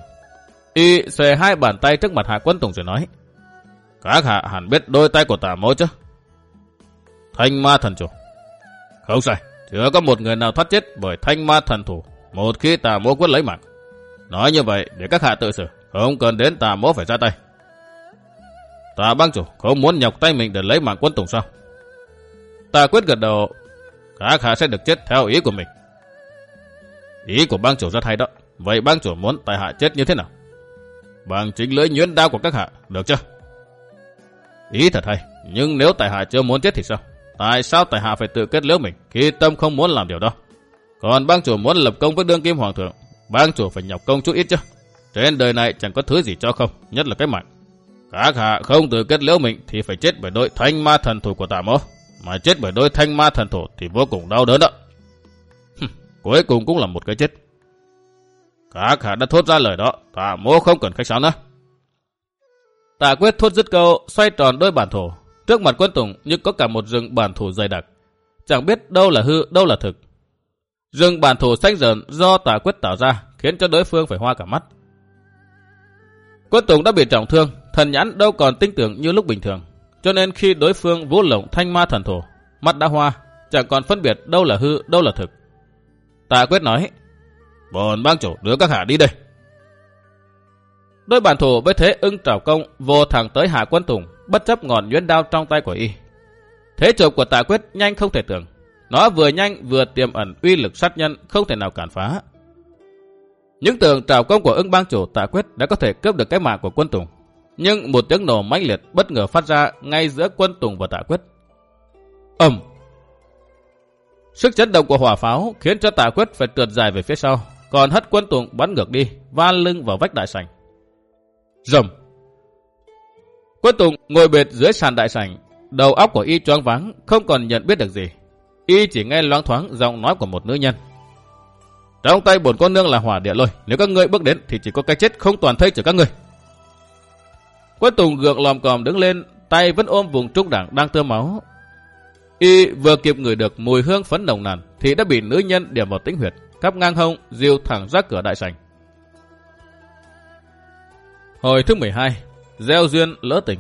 Speaker 1: Y xòe hai bàn tay trước mặt Hạ Quân Tùng rồi nói. Các hạ hẳn biết đôi tay của tà mô chứ? Thanh ma thần chủ. Không sai, chưa có một người nào thoát chết bởi thanh ma thần thủ một khi tà mô quyết lấy mạng. Nói như vậy để các hạ tự xử, không cần đến tà mô phải ra tay. Tà bang chủ không muốn nhọc tay mình để lấy mạng quân tùng sao? Tà quyết gật đầu, các hạ sẽ được chết theo ý của mình. Ý của bang chủ rất hay đó. Vậy bang chủ muốn tài hạ chết như thế nào? Bằng chính lưỡi nhuyễn đao của các hạ, được chưa? Ý thật hay, nhưng nếu tài hạ chưa muốn chết thì sao? Tại sao tại hạ phải tự kết liễu mình khi tâm không muốn làm điều đó? Còn bang chủ muốn lập công với đương kim hoàng thượng, bang chủ phải nhọc công chút ít chứ. Trên đời này chẳng có thứ gì cho không, nhất là cái mạng. Các hạ không tự kết liễu mình thì phải chết bởi đôi thanh ma thần thủ của Tạ mô. Mà chết bởi đôi thanh ma thần thủ thì vô cùng đau đớn đó. Cuối cùng cũng là một cái chết. Các hạ đã thốt ra lời đó, Tạ mô không cần khách sáo nữa. Tạ quyết thốt dứt câu, xoay tròn đôi bản thổ. Trước mặt quân tùng như có cả một rừng bản thủ dày đặc. Chẳng biết đâu là hư, đâu là thực. Rừng bản thủ xanh dần do tà quyết tạo ra, khiến cho đối phương phải hoa cả mắt. Quân tùng đã bị trọng thương, thần nhãn đâu còn tinh tưởng như lúc bình thường. Cho nên khi đối phương vũ lộng thanh ma thần thổ, mắt đã hoa, chẳng còn phân biệt đâu là hư, đâu là thực. Tạ quyết nói, bồn bang chủ đưa các hạ đi đây. Đôi bản thủ với thế ưng trảo công vô thẳng tới hạ quân tùng, bất chấp ngọn nhuyễn đao trong tay của y. Thế chụp của tạ quyết nhanh không thể tưởng. Nó vừa nhanh vừa tiềm ẩn uy lực sát nhân không thể nào cản phá. Những tường trào công của ưng bang chủ tạ quyết đã có thể cướp được cái mạng của quân tùng. Nhưng một tiếng nổ mãnh liệt bất ngờ phát ra ngay giữa quân tùng và tạ quyết. ầm Sức chấn động của hỏa pháo khiến cho tạ quyết phải trượt dài về phía sau, còn hất quân tùng bắn ngược đi, va lưng vào vách đại sảnh. Rầm! Quân tùng ngồi bệt dưới sàn đại sảnh, đầu óc của y choáng váng, không còn nhận biết được gì. Y chỉ nghe loáng thoáng giọng nói của một nữ nhân. Trong tay bổn con nương là hỏa địa lôi, nếu các ngươi bước đến thì chỉ có cái chết không toàn thây cho các ngươi. Quân Tùng gượng lòm còm đứng lên, tay vẫn ôm vùng trung đảng đang tơ máu, Y vừa kịp ngửi được mùi hương phấn nồng nàn thì đã bị nữ nhân điểm vào tĩnh huyệt, cắp ngang hông, diêu thẳng ra cửa đại sảnh. Hồi thứ 12, gieo duyên lỡ tình.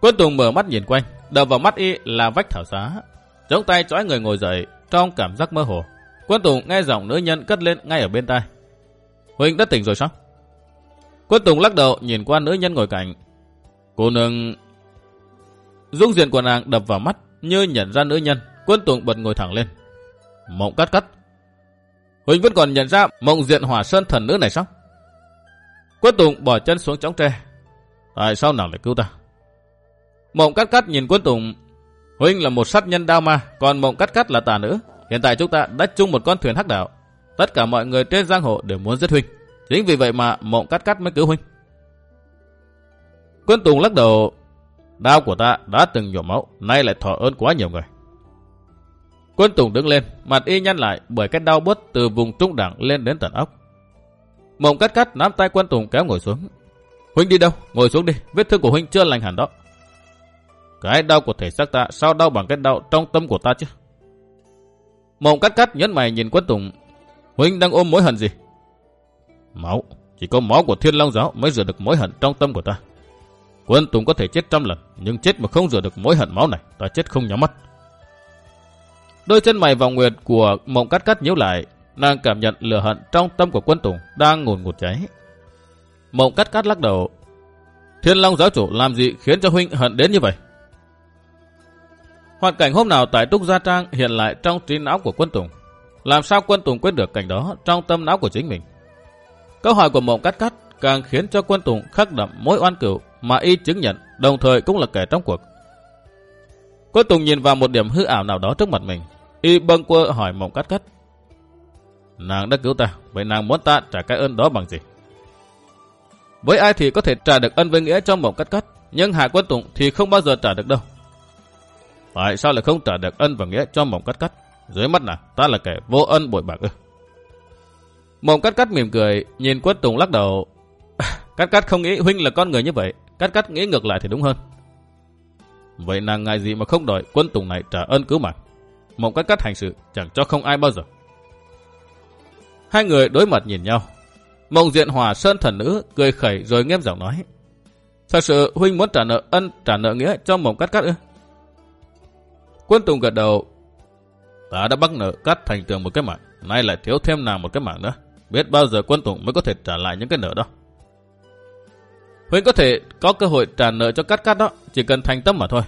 Speaker 1: Quân Tùng mở mắt nhìn quanh, đập vào mắt y là vách thảo xá. Chống tay trói người ngồi dậy trong cảm giác mơ hồ. Quân Tùng nghe giọng nữ nhân cất lên ngay ở bên tai. Huynh đã tỉnh rồi sao? Quân Tùng lắc đầu nhìn qua nữ nhân ngồi cạnh. Cô nương Dung diện của nàng đập vào mắt như nhận ra nữ nhân. Quân Tùng bật ngồi thẳng lên. Mộng cắt cắt. Huynh vẫn còn nhận ra mộng diện hỏa sơn thần nữ này sao? Quân Tùng bỏ chân xuống chóng tre. Tại sao nàng lại cứu ta? Mộng Cát Cát nhìn quân Tùng. Huynh là một sát nhân đao ma, còn mộng Cát Cát là tà nữ. Hiện tại chúng ta đã chung một con thuyền hắc đạo. Tất cả mọi người trên giang hồ đều muốn giết Huynh. Chính vì vậy mà mộng Cát Cát mới cứu Huynh. Quân Tùng lắc đầu Đao của ta đã từng nhổ máu, nay lại thọ ơn quá nhiều người. Quân Tùng đứng lên, mặt y nhăn lại bởi cái đau bớt từ vùng trung đẳng lên đến tận óc. Mộng cắt cắt nắm tay quân Tùng kéo ngồi xuống. Huynh đi đâu? Ngồi xuống đi, vết thương của Huynh chưa lành hẳn đó. Cái đau của thể xác ta sao đau bằng cái đau trong tâm của ta chứ? Mộng cắt cắt nhấn mày nhìn quân Tùng. Huynh đang ôm mối hận gì? Máu, chỉ có máu của thiên long giáo mới rửa được mối hận trong tâm của ta. Quân Tùng có thể chết trăm lần, nhưng chết mà không rửa được mối hận máu này, ta chết không nhắm mắt. Đôi chân mày vòng nguyệt của mộng cắt cắt nhíu lại, nàng cảm nhận lửa hận trong tâm của quân Tùng đang ngùn ngụt cháy. Mộng cắt cắt lắc đầu, Thiên Long giáo chủ làm gì khiến cho huynh hận đến như vậy? Hoàn cảnh hôm nào tại Trúc Gia Trang hiện lại trong trí não của quân Tùng. Làm sao quân Tùng quyết được cảnh đó trong tâm não của chính mình? Câu hỏi của mộng cắt cắt càng khiến cho quân Tùng khắc đậm mối oan cửu mà y chứng nhận, đồng thời cũng là kẻ trong cuộc. Quân Tùng nhìn vào một điểm hư ảo nào đó trước mặt mình, y bâng quơ hỏi mộng cắt cắt. Nàng đã cứu ta, vậy nàng muốn ta trả cái ơn đó bằng gì? Với ai thì có thể trả được ân với nghĩa cho mộng cắt cắt, nhưng Hạ Quân Tùng thì không bao giờ trả được đâu. Tại sao lại không trả được ân và nghĩa cho mộng cắt cắt? Dưới mắt nào, ta là kẻ vô ân bội bạc ư. Mộng cắt cắt mỉm cười, nhìn Quân Tùng lắc đầu. [LAUGHS] cắt cắt không nghĩ huynh là con người như vậy, cắt cắt nghĩ ngược lại thì đúng hơn. Vậy nàng ngại gì mà không đòi quân Tùng này trả ơn cứu mạng? Mộng cắt cắt hành sự chẳng cho không ai bao giờ. Hai người đối mặt nhìn nhau. Mộng diện hòa sơn thần nữ cười khẩy rồi nghiêm giọng nói. Thật sự huynh muốn trả nợ ân trả nợ nghĩa cho mộng cắt cắt ư? Quân Tùng gật đầu. Ta đã bắt nợ cắt thành tường một cái mạng, nay lại thiếu thêm nàng một cái mạng nữa. Biết bao giờ quân Tùng mới có thể trả lại những cái nợ đó. Huynh có thể có cơ hội trả nợ cho cắt cắt đó, chỉ cần thành tâm mà thôi.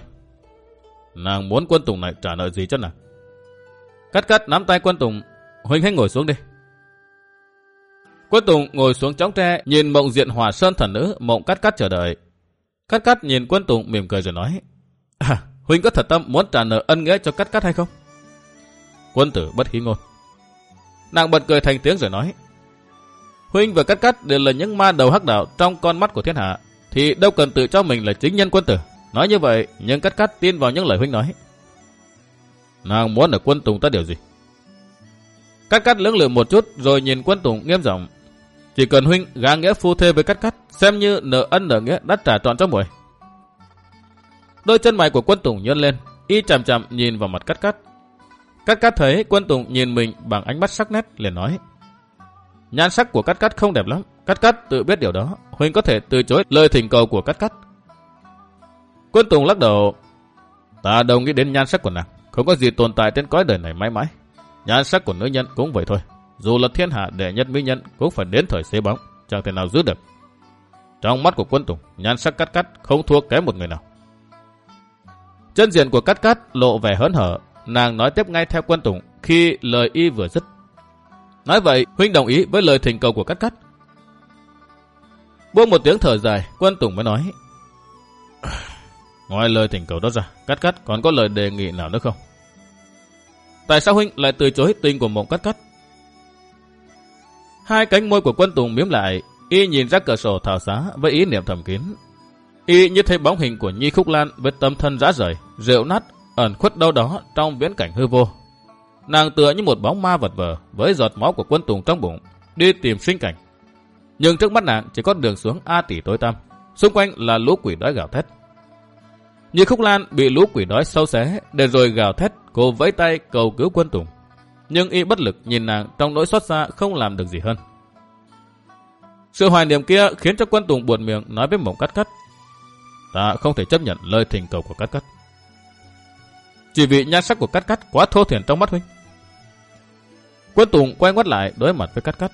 Speaker 1: Nàng muốn quân Tùng này trả nợ gì cho nàng? Cắt cắt nắm tay quân Tùng, Huynh hãy ngồi xuống đi. Quân Tùng ngồi xuống chóng tre, nhìn mộng diện hòa sơn thần nữ, mộng cắt cắt chờ đợi. Cắt cắt nhìn quân Tùng mỉm cười rồi nói, À, Huynh có thật tâm muốn trả nợ ân nghĩa cho cắt cắt hay không? Quân tử bất khí ngôn. Nàng bật cười thành tiếng rồi nói, Huynh và cắt cắt đều là những ma đầu hắc đạo trong con mắt của thiên hạ, thì đâu cần tự cho mình là chính nhân quân tử. Nói như vậy, nhưng cắt cắt tin vào những lời Huynh nói. Nàng muốn ở quân Tùng ta điều gì? Cắt cắt lưỡng lự một chút rồi nhìn quân Tùng nghiêm giọng chỉ cần huynh gã nghĩa phu thê với cắt cắt, xem như nợ ân nợ nghĩa đã trả trọn cho muội. Đôi chân mày của quân Tùng nhơn lên, y chằm chằm nhìn vào mặt cắt cắt. Cắt cắt thấy quân Tùng nhìn mình bằng ánh mắt sắc nét, liền nói. Nhan sắc của cắt cắt không đẹp lắm, cắt cắt tự biết điều đó, huynh có thể từ chối lời thỉnh cầu của cắt cắt. Quân Tùng lắc đầu, ta đồng nghĩ đến nhan sắc của nàng, không có gì tồn tại trên cõi đời này mãi mãi. Nhan sắc của nữ nhân cũng vậy thôi. Dù là thiên hạ đệ nhất mỹ nhân cũng phải đến thời xế bóng, chẳng thể nào giữ được. Trong mắt của quân Tùng, nhan sắc cắt cắt không thua kém một người nào. Chân diện của cắt cắt lộ vẻ hớn hở, nàng nói tiếp ngay theo quân Tùng khi lời y vừa dứt. Nói vậy, huynh đồng ý với lời thỉnh cầu của cắt cắt. Buông một tiếng thở dài, quân Tùng mới nói. Ngoài lời thỉnh cầu đó ra, cắt cắt còn có lời đề nghị nào nữa không? Tại sao huynh lại từ chối tình của mộng cắt cắt? Hai cánh môi của quân Tùng miếm lại, y nhìn ra cửa sổ thảo xá với ý niệm thầm kín. Y như thấy bóng hình của Nhi Khúc Lan với tâm thân rã rời, rượu nát, ẩn khuất đâu đó trong viễn cảnh hư vô. Nàng tựa như một bóng ma vật vờ với giọt máu của quân Tùng trong bụng, đi tìm sinh cảnh. Nhưng trước mắt nàng chỉ có đường xuống A tỷ tối tăm, xung quanh là lũ quỷ đói gào thét. Như Khúc Lan bị lũ quỷ đói sâu xé, để rồi gào thét, cô vẫy tay cầu cứu quân Tùng nhưng y bất lực nhìn nàng trong nỗi xót xa không làm được gì hơn. Sự hoài niệm kia khiến cho quân Tùng buồn miệng nói với mộng cắt cắt. Ta không thể chấp nhận lời thỉnh cầu của cắt cắt. Chỉ vì nhan sắc của cắt cắt quá thô thiển trong mắt huynh. Quân Tùng quay ngoắt lại đối mặt với cắt cắt.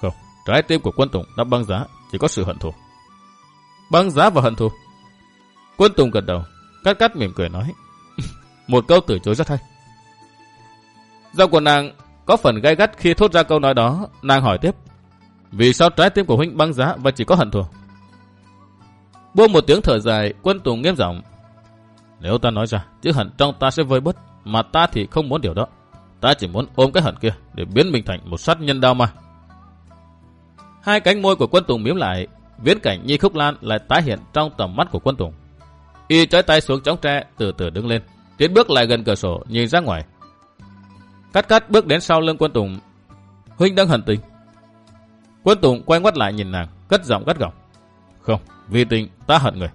Speaker 1: Không, trái tim của quân Tùng đã băng giá, chỉ có sự hận thù. Băng giá và hận thù. Quân Tùng gật đầu, cắt cắt mỉm cười nói. [LAUGHS] Một câu từ chối rất hay. Giọng của nàng có phần gay gắt khi thốt ra câu nói đó, nàng hỏi tiếp. Vì sao trái tim của huynh băng giá và chỉ có hận thù? Buông một tiếng thở dài, quân tùng nghiêm giọng. Nếu ta nói ra, chữ hận trong ta sẽ vơi bớt, mà ta thì không muốn điều đó. Ta chỉ muốn ôm cái hận kia để biến mình thành một sát nhân đao mà. Hai cánh môi của quân tùng miếm lại, viễn cảnh Nhi Khúc Lan lại tái hiện trong tầm mắt của quân tùng. Y trái tay xuống chóng tre, từ từ đứng lên, tiến bước lại gần cửa sổ, nhìn ra ngoài. Cắt cắt bước đến sau lưng quân Tùng. Huynh đang hận tình. Quân Tùng quay ngoắt lại nhìn nàng, cất giọng gắt gỏng. Không, vì tình ta hận người.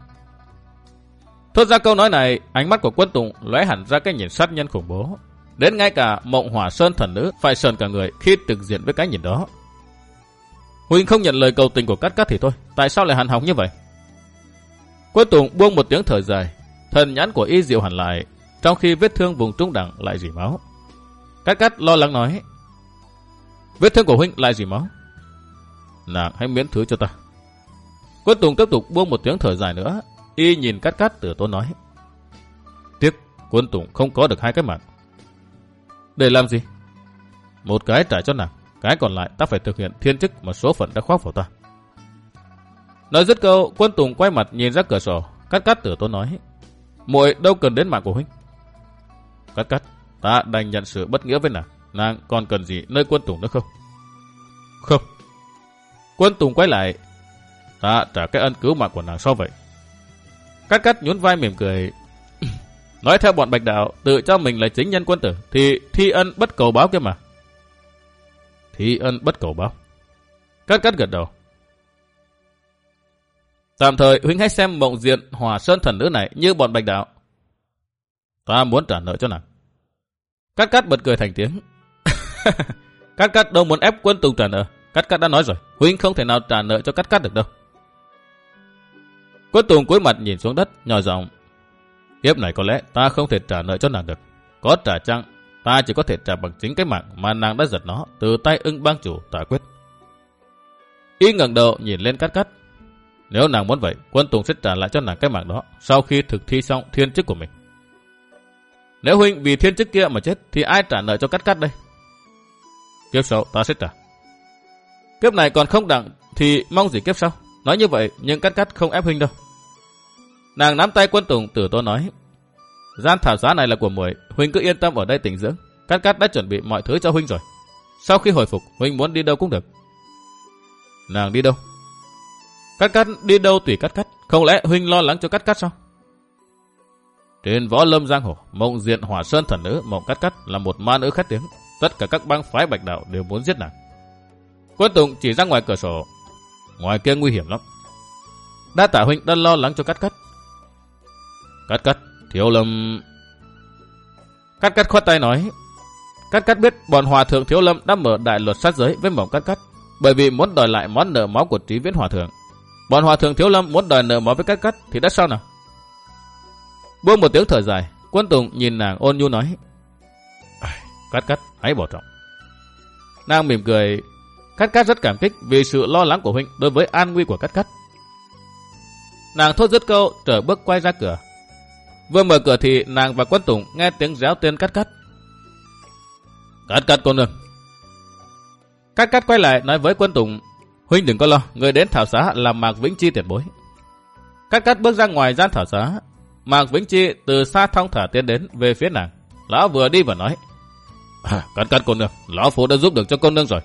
Speaker 1: Thốt ra câu nói này, ánh mắt của quân Tùng lóe hẳn ra cái nhìn sát nhân khủng bố. Đến ngay cả mộng hỏa sơn thần nữ phải sờn cả người khi trực diện với cái nhìn đó. Huynh không nhận lời cầu tình của cắt cắt thì thôi, tại sao lại hằn hỏng như vậy? Quân Tùng buông một tiếng thở dài, thần nhãn của y diệu hẳn lại, trong khi vết thương vùng trung đẳng lại dỉ máu. Cát cát lo lắng nói. Vết thương của huynh lại gì máu? Nàng hãy miễn thứ cho ta. Quân Tùng tiếp tục buông một tiếng thở dài nữa. Y nhìn cát cát từ tốn nói. Tiếc, quân Tùng không có được hai cái mạng. Để làm gì? Một cái trả cho nàng. Cái còn lại ta phải thực hiện thiên chức mà số phận đã khoác vào ta. Nói dứt câu, quân Tùng quay mặt nhìn ra cửa sổ. Cát cát tử tôn nói. muội đâu cần đến mạng của huynh. Cát cát, Ta đành nhận sự bất nghĩa với nàng. Nàng còn cần gì nơi quân Tùng nữa không? Không. Quân Tùng quay lại. ta trả cái ân cứu mạng của nàng sau vậy. Cắt cắt nhún vai mỉm cười. [CLEARS THROAT] Nói theo bọn bạch đạo, tự cho mình là chính nhân quân tử, thì thi ân bất cầu báo kia mà. Thi ân bất cầu báo. Cắt cắt gật đầu. Tạm thời huynh hãy xem mộng diện hòa sơn thần nữ này như bọn bạch đạo. Ta muốn trả nợ cho nàng. Cát Cát bật cười thành tiếng. [LAUGHS] Cát Cát đâu muốn ép quân tùng trả nợ. Cát Cát đã nói rồi, huynh không thể nào trả nợ cho Cát Cát được đâu. Quân tùng cúi mặt nhìn xuống đất, nhỏ giọng. Kiếp này có lẽ ta không thể trả nợ cho nàng được. Có trả chăng, ta chỉ có thể trả bằng chính cái mạng mà nàng đã giật nó từ tay ưng bang chủ tả quyết. Y ngẩng đầu nhìn lên Cát Cát. Nếu nàng muốn vậy, quân Tùng sẽ trả lại cho nàng cái mạng đó sau khi thực thi xong thiên chức của mình. Nếu huynh vì thiên chức kia mà chết thì ai trả nợ cho cắt cắt đây? Kiếp sau ta sẽ trả. Kiếp này còn không đặng thì mong gì kiếp sau. Nói như vậy nhưng cắt cắt không ép huynh đâu. Nàng nắm tay quân Tùng tử tôi nói. Gian thảo giá này là của muội, huynh cứ yên tâm ở đây tỉnh dưỡng. Cắt cắt đã chuẩn bị mọi thứ cho huynh rồi. Sau khi hồi phục, huynh muốn đi đâu cũng được. Nàng đi đâu? Cắt cắt đi đâu tùy cắt cắt. Không lẽ huynh lo lắng cho cắt cắt sao? Trên võ lâm giang hồ, mộng diện hỏa sơn thần nữ mộng cắt cắt là một ma nữ khét tiếng. Tất cả các bang phái bạch đạo đều muốn giết nàng. Quân Tùng chỉ ra ngoài cửa sổ. Ngoài kia nguy hiểm lắm. Đa tả huynh đang lo lắng cho cắt cắt. Cắt cắt, thiếu lâm... Cắt cắt khoát tay nói. Cắt cắt biết bọn hòa thượng thiếu lâm đã mở đại luật sát giới với mộng cắt cắt. Bởi vì muốn đòi lại món nợ máu của trí viễn hòa thượng. Bọn hòa thượng thiếu lâm muốn đòi nợ máu với cắt cắt thì đã sao nào? Buông một tiếng thở dài, quân tùng nhìn nàng ôn nhu nói. Cắt cắt, hãy bỏ trọng. Nàng mỉm cười, cắt cắt rất cảm kích vì sự lo lắng của huynh đối với an nguy của cắt cắt. Nàng thốt dứt câu, trở bước quay ra cửa. Vừa mở cửa thì nàng và quân tùng nghe tiếng réo tên cắt cắt. Cắt cắt cô nương. Cắt cắt quay lại nói với quân tùng, huynh đừng có lo, người đến thảo xá là Mạc Vĩnh Chi tiền bối. Cắt cắt bước ra ngoài gian thảo xá, Mạc Vĩnh Chi từ xa thong thả tiến đến về phía nàng. Lão vừa đi vừa nói. À, cắt cắt cô nương, lão phu đã giúp được cho cô nương rồi.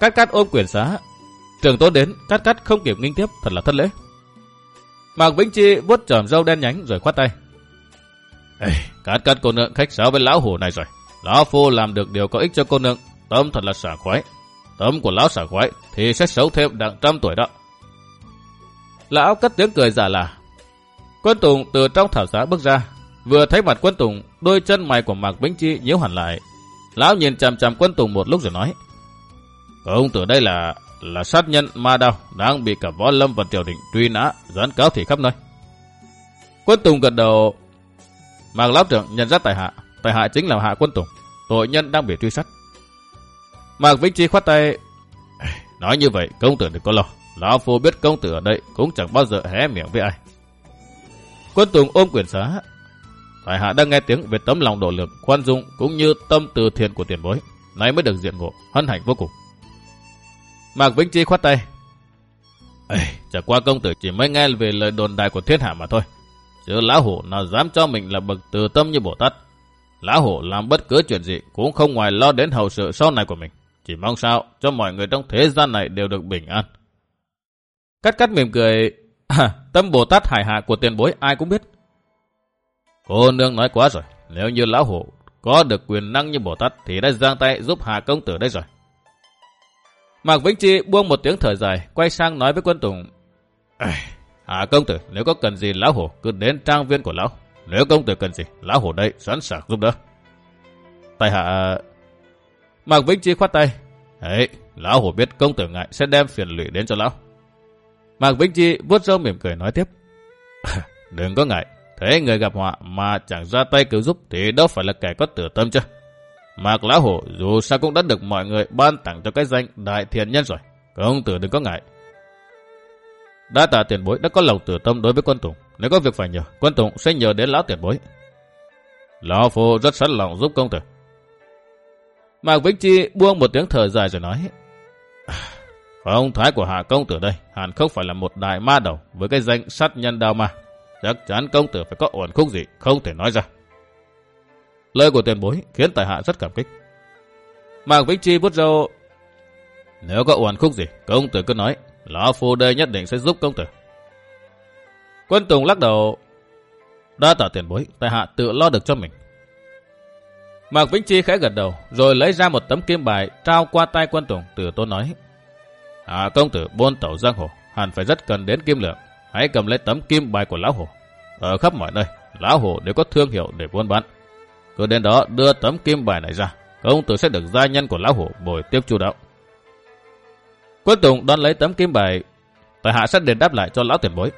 Speaker 1: Cắt cắt ôm quyền xá. Trường tốn đến, cắt cắt không kịp nghinh tiếp, thật là thất lễ. Mạc Vĩnh Chi vuốt tròm râu đen nhánh rồi khoát tay. Ê, cắt cắt cô nương khách sáo với lão hủ này rồi. Lão phu làm được điều có ích cho cô nương, tâm thật là xả khoái. Tâm của lão xả khoái thì sẽ sống thêm đặng trăm tuổi đó. Lão cất tiếng cười giả là. Quân Tùng từ trong thảo giá bước ra, vừa thấy mặt Quân Tùng, đôi chân mày của Mạc Vĩnh Chi nhíu hẳn lại. Lão nhìn chằm chằm Quân Tùng một lúc rồi nói: "Công tử đây là là sát nhân ma đao, đang bị cả võ lâm và triều đình truy nã, dẫn cáo thì khắp nơi." Quân Tùng gật đầu. Mạc lão trưởng nhận ra tài hạ, tài hạ chính là hạ Quân Tùng, tội nhân đang bị truy sát. Mạc Vĩnh Chi khoát tay, nói như vậy công tử đừng có lo, lão phu biết công tử ở đây cũng chẳng bao giờ hé miệng với ai. Quân Tùng ôm quyền xá. Tại hạ đang nghe tiếng về tấm lòng độ lượng, khoan dung cũng như tâm từ thiện của tiền bối. Nay mới được diện ngộ, hân hạnh vô cùng. Mạc Vĩnh Chi khoát tay. Ê, chả qua công tử chỉ mới nghe về lời đồn đại của thiên hạ mà thôi. Chứ lão hổ nào dám cho mình là bậc từ tâm như Bồ Tát. Lão hổ làm bất cứ chuyện gì cũng không ngoài lo đến hậu sự sau này của mình. Chỉ mong sao cho mọi người trong thế gian này đều được bình an. Cắt cắt mỉm cười, À, tâm Bồ Tát hải hạ của tiền bối ai cũng biết. Cô nương nói quá rồi, nếu như lão hổ có được quyền năng như Bồ Tát thì đã giang tay giúp hạ công tử đây rồi. Mạc Vĩnh Chi buông một tiếng thở dài, quay sang nói với quân Tùng. Hạ công tử, nếu có cần gì lão hổ cứ đến trang viên của lão. Nếu công tử cần gì, lão hổ đây sẵn sàng giúp đỡ. Tài hạ... Mạc Vĩnh Chi khoát tay. Ấy, lão hổ biết công tử ngại sẽ đem phiền lụy đến cho lão. Mạc Vĩnh Chi vuốt râu mỉm cười nói tiếp. [LAUGHS] Đừng có ngại, thế người gặp họa mà chẳng ra tay cứu giúp thì đâu phải là kẻ có tử tâm chứ. Mạc Lão Hổ dù sao cũng đã được mọi người ban tặng cho cái danh đại thiện nhân rồi. Công tử đừng có ngại. Đã tạ tiền bối đã có lòng tử tâm đối với quân Tùng. Nếu có việc phải nhờ, quân Tùng sẽ nhờ đến lão tiền bối. Lão Phu rất sẵn lòng giúp công tử. Mạc Vĩnh Chi buông một tiếng thở dài rồi nói. Phong thái của hạ công tử đây hẳn không phải là một đại ma đầu với cái danh sát nhân đao ma. Chắc chắn công tử phải có ổn khúc gì, không thể nói ra. Lời của tiền bối khiến tài hạ rất cảm kích. Mạc Vĩnh Chi bút râu. Nếu có ổn khúc gì, công tử cứ nói. Lão Phu đây nhất định sẽ giúp công tử. Quân Tùng lắc đầu. Đa tạ tiền bối, tài hạ tự lo được cho mình. Mạc Vĩnh Chi khẽ gật đầu, rồi lấy ra một tấm kim bài trao qua tay quân Tùng, từ tôn nói. À công tử buôn tẩu giang hồ, hẳn phải rất cần đến kim lượng. Hãy cầm lấy tấm kim bài của lão hồ. Ở khắp mọi nơi, lão hồ đều có thương hiệu để buôn bán. Cứ đến đó đưa tấm kim bài này ra, công tử sẽ được gia nhân của lão hồ bồi tiếp chu đạo. Quân Tùng đón lấy tấm kim bài, tại hạ sẽ đền đáp lại cho lão tiền bối.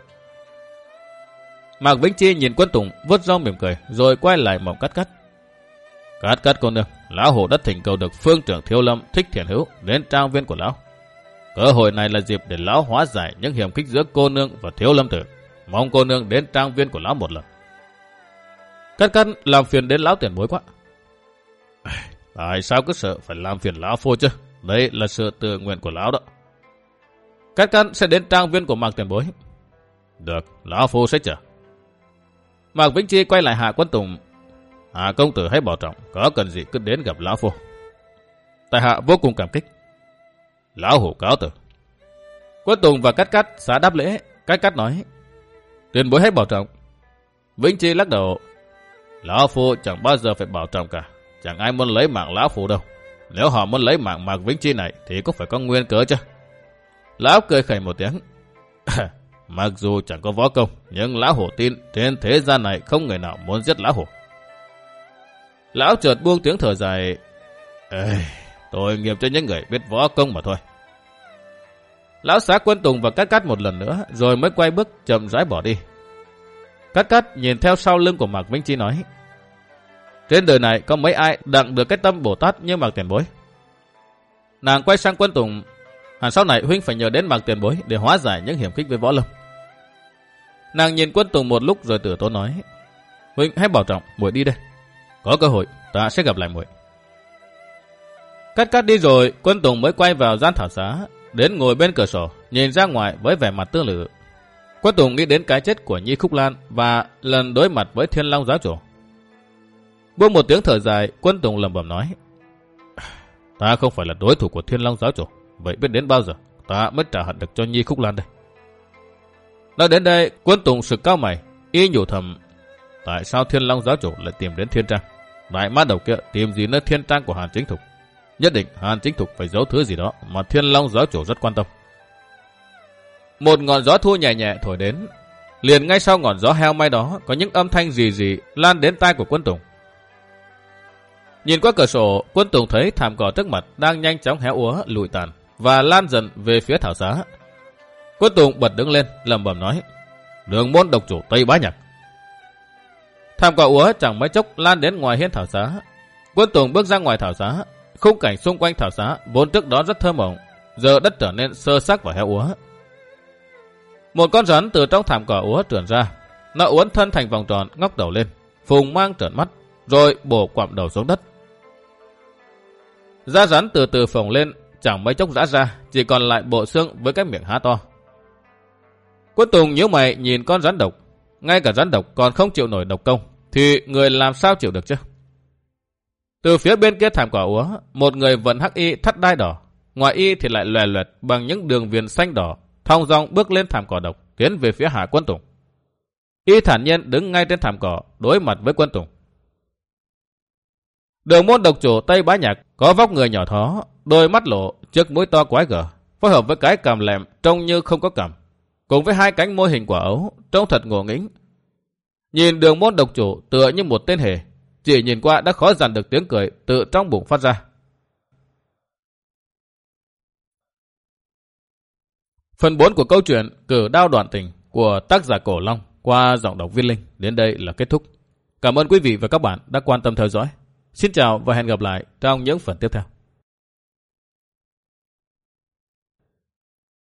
Speaker 1: Mạc Vĩnh Chi nhìn quân Tùng vứt rong mỉm cười, rồi quay lại mỏng cắt cắt. Cắt cắt cô nương, lão hồ đất thỉnh cầu được phương trưởng thiếu lâm thích thiện hữu đến trang viên của lão. Cơ hội này là dịp để lão hóa giải những hiểm khích giữa cô nương và thiếu lâm tử. Mong cô nương đến trang viên của lão một lần. Cắt cắt làm phiền đến lão tiền bối quá. Tại sao cứ sợ phải làm phiền lão phô chứ? đấy là sự tự nguyện của lão đó. Cắt cắt sẽ đến trang viên của Mạc tiền bối. Được, lão phu sẽ chờ. Mạc Vĩnh Chi quay lại Hạ Quân Tùng. Hạ công tử hãy bảo trọng, có cần gì cứ đến gặp lão phu. Tại hạ vô cùng cảm kích. Lão hủ cáo từ. Quân Tùng và Cát Cát xá đáp lễ. Cát Cát nói. Tiền bối hãy bảo trọng. Vĩnh Chi lắc đầu. Lão Phu chẳng bao giờ phải bảo trọng cả. Chẳng ai muốn lấy mạng Lão Phu đâu. Nếu họ muốn lấy mạng Mạc Vĩnh Chi này thì cũng phải có nguyên cớ chứ. Lão cười khẩy một tiếng. [LAUGHS] Mặc dù chẳng có võ công, nhưng Lão Hổ tin trên thế gian này không người nào muốn giết Lão Hổ. Lão chợt buông tiếng thở dài. Ê, tôi nghiệp cho những người biết võ công mà thôi. Lão xá quân tùng và cắt cắt một lần nữa, rồi mới quay bước chậm rãi bỏ đi. Cắt cắt nhìn theo sau lưng của Mạc Vĩnh Chi nói. Trên đời này có mấy ai đặng được cái tâm Bồ Tát như Mạc Tiền Bối. Nàng quay sang quân tùng, hẳn sau này huynh phải nhờ đến Mạc Tiền Bối để hóa giải những hiểm khích với võ lâm. Nàng nhìn quân tùng một lúc rồi tử tốn nói. Huynh hãy bảo trọng, muội đi đây. Có cơ hội, ta sẽ gặp lại muội. Cắt cắt đi rồi, quân tùng mới quay vào gian thảo xá, đến ngồi bên cửa sổ, nhìn ra ngoài với vẻ mặt tương lự. Quân Tùng nghĩ đến cái chết của Nhi Khúc Lan và lần đối mặt với Thiên Long giáo chủ. Buông một tiếng thở dài, Quân Tùng lầm bầm nói. Ta không phải là đối thủ của Thiên Long giáo chủ, vậy biết đến bao giờ ta mới trả hận được cho Nhi Khúc Lan đây. Nói đến đây, Quân Tùng sực cao mày, y nhủ thầm. Tại sao Thiên Long giáo chủ lại tìm đến Thiên Trang? Đại ma đầu kia tìm gì nơi Thiên Trang của Hàn Chính Thục? Nhất định Hàn Chính Thục phải giấu thứ gì đó mà Thiên Long giáo chủ rất quan tâm. Một ngọn gió thua nhẹ nhẹ thổi đến. Liền ngay sau ngọn gió heo may đó có những âm thanh gì gì lan đến tai của quân Tùng. Nhìn qua cửa sổ, quân Tùng thấy thảm cỏ trước mặt đang nhanh chóng héo úa, lụi tàn và lan dần về phía thảo xá. Quân Tùng bật đứng lên, lầm bầm nói, đường môn độc chủ Tây Bá Nhạc. Thảm cỏ úa chẳng mấy chốc lan đến ngoài hiên thảo xá. Quân Tùng bước ra ngoài thảo xá, khung cảnh xung quanh thảo xá vốn trước đó rất thơ mộng, giờ đất trở nên sơ sắc và heo úa. Một con rắn từ trong thảm cỏ úa trườn ra. Nó uốn thân thành vòng tròn, ngóc đầu lên. Phùng mang trợn mắt, rồi bổ quặm đầu xuống đất. Da rắn từ từ phồng lên, chẳng mấy chốc rã ra, chỉ còn lại bộ xương với cái miệng há to. Quân Tùng nhíu mày nhìn con rắn độc. Ngay cả rắn độc còn không chịu nổi độc công, thì người làm sao chịu được chứ? Từ phía bên kia thảm cỏ úa, một người vận hắc y thắt đai đỏ. Ngoài y thì lại lòe loẹt bằng những đường viền xanh đỏ thong dong bước lên thảm cỏ độc, tiến về phía Hạ Quân Tùng. Y thản nhiên đứng ngay trên thảm cỏ, đối mặt với Quân Tùng. Đường môn độc chủ Tây Bá Nhạc có vóc người nhỏ thó, đôi mắt lộ, chiếc mũi to quái gở, phối hợp với cái cằm lẹm trông như không có cằm, cùng với hai cánh môi hình quả ấu, trông thật ngộ nghĩnh. Nhìn đường môn độc chủ tựa như một tên hề, chỉ nhìn qua đã khó dằn được tiếng cười tự trong bụng phát ra. Phần 4 của câu chuyện Cử đao đoạn tình của tác giả Cổ Long qua giọng đọc Viên Linh đến đây là kết thúc. Cảm ơn quý vị và các bạn đã quan tâm theo dõi. Xin chào và hẹn gặp lại trong những phần tiếp theo.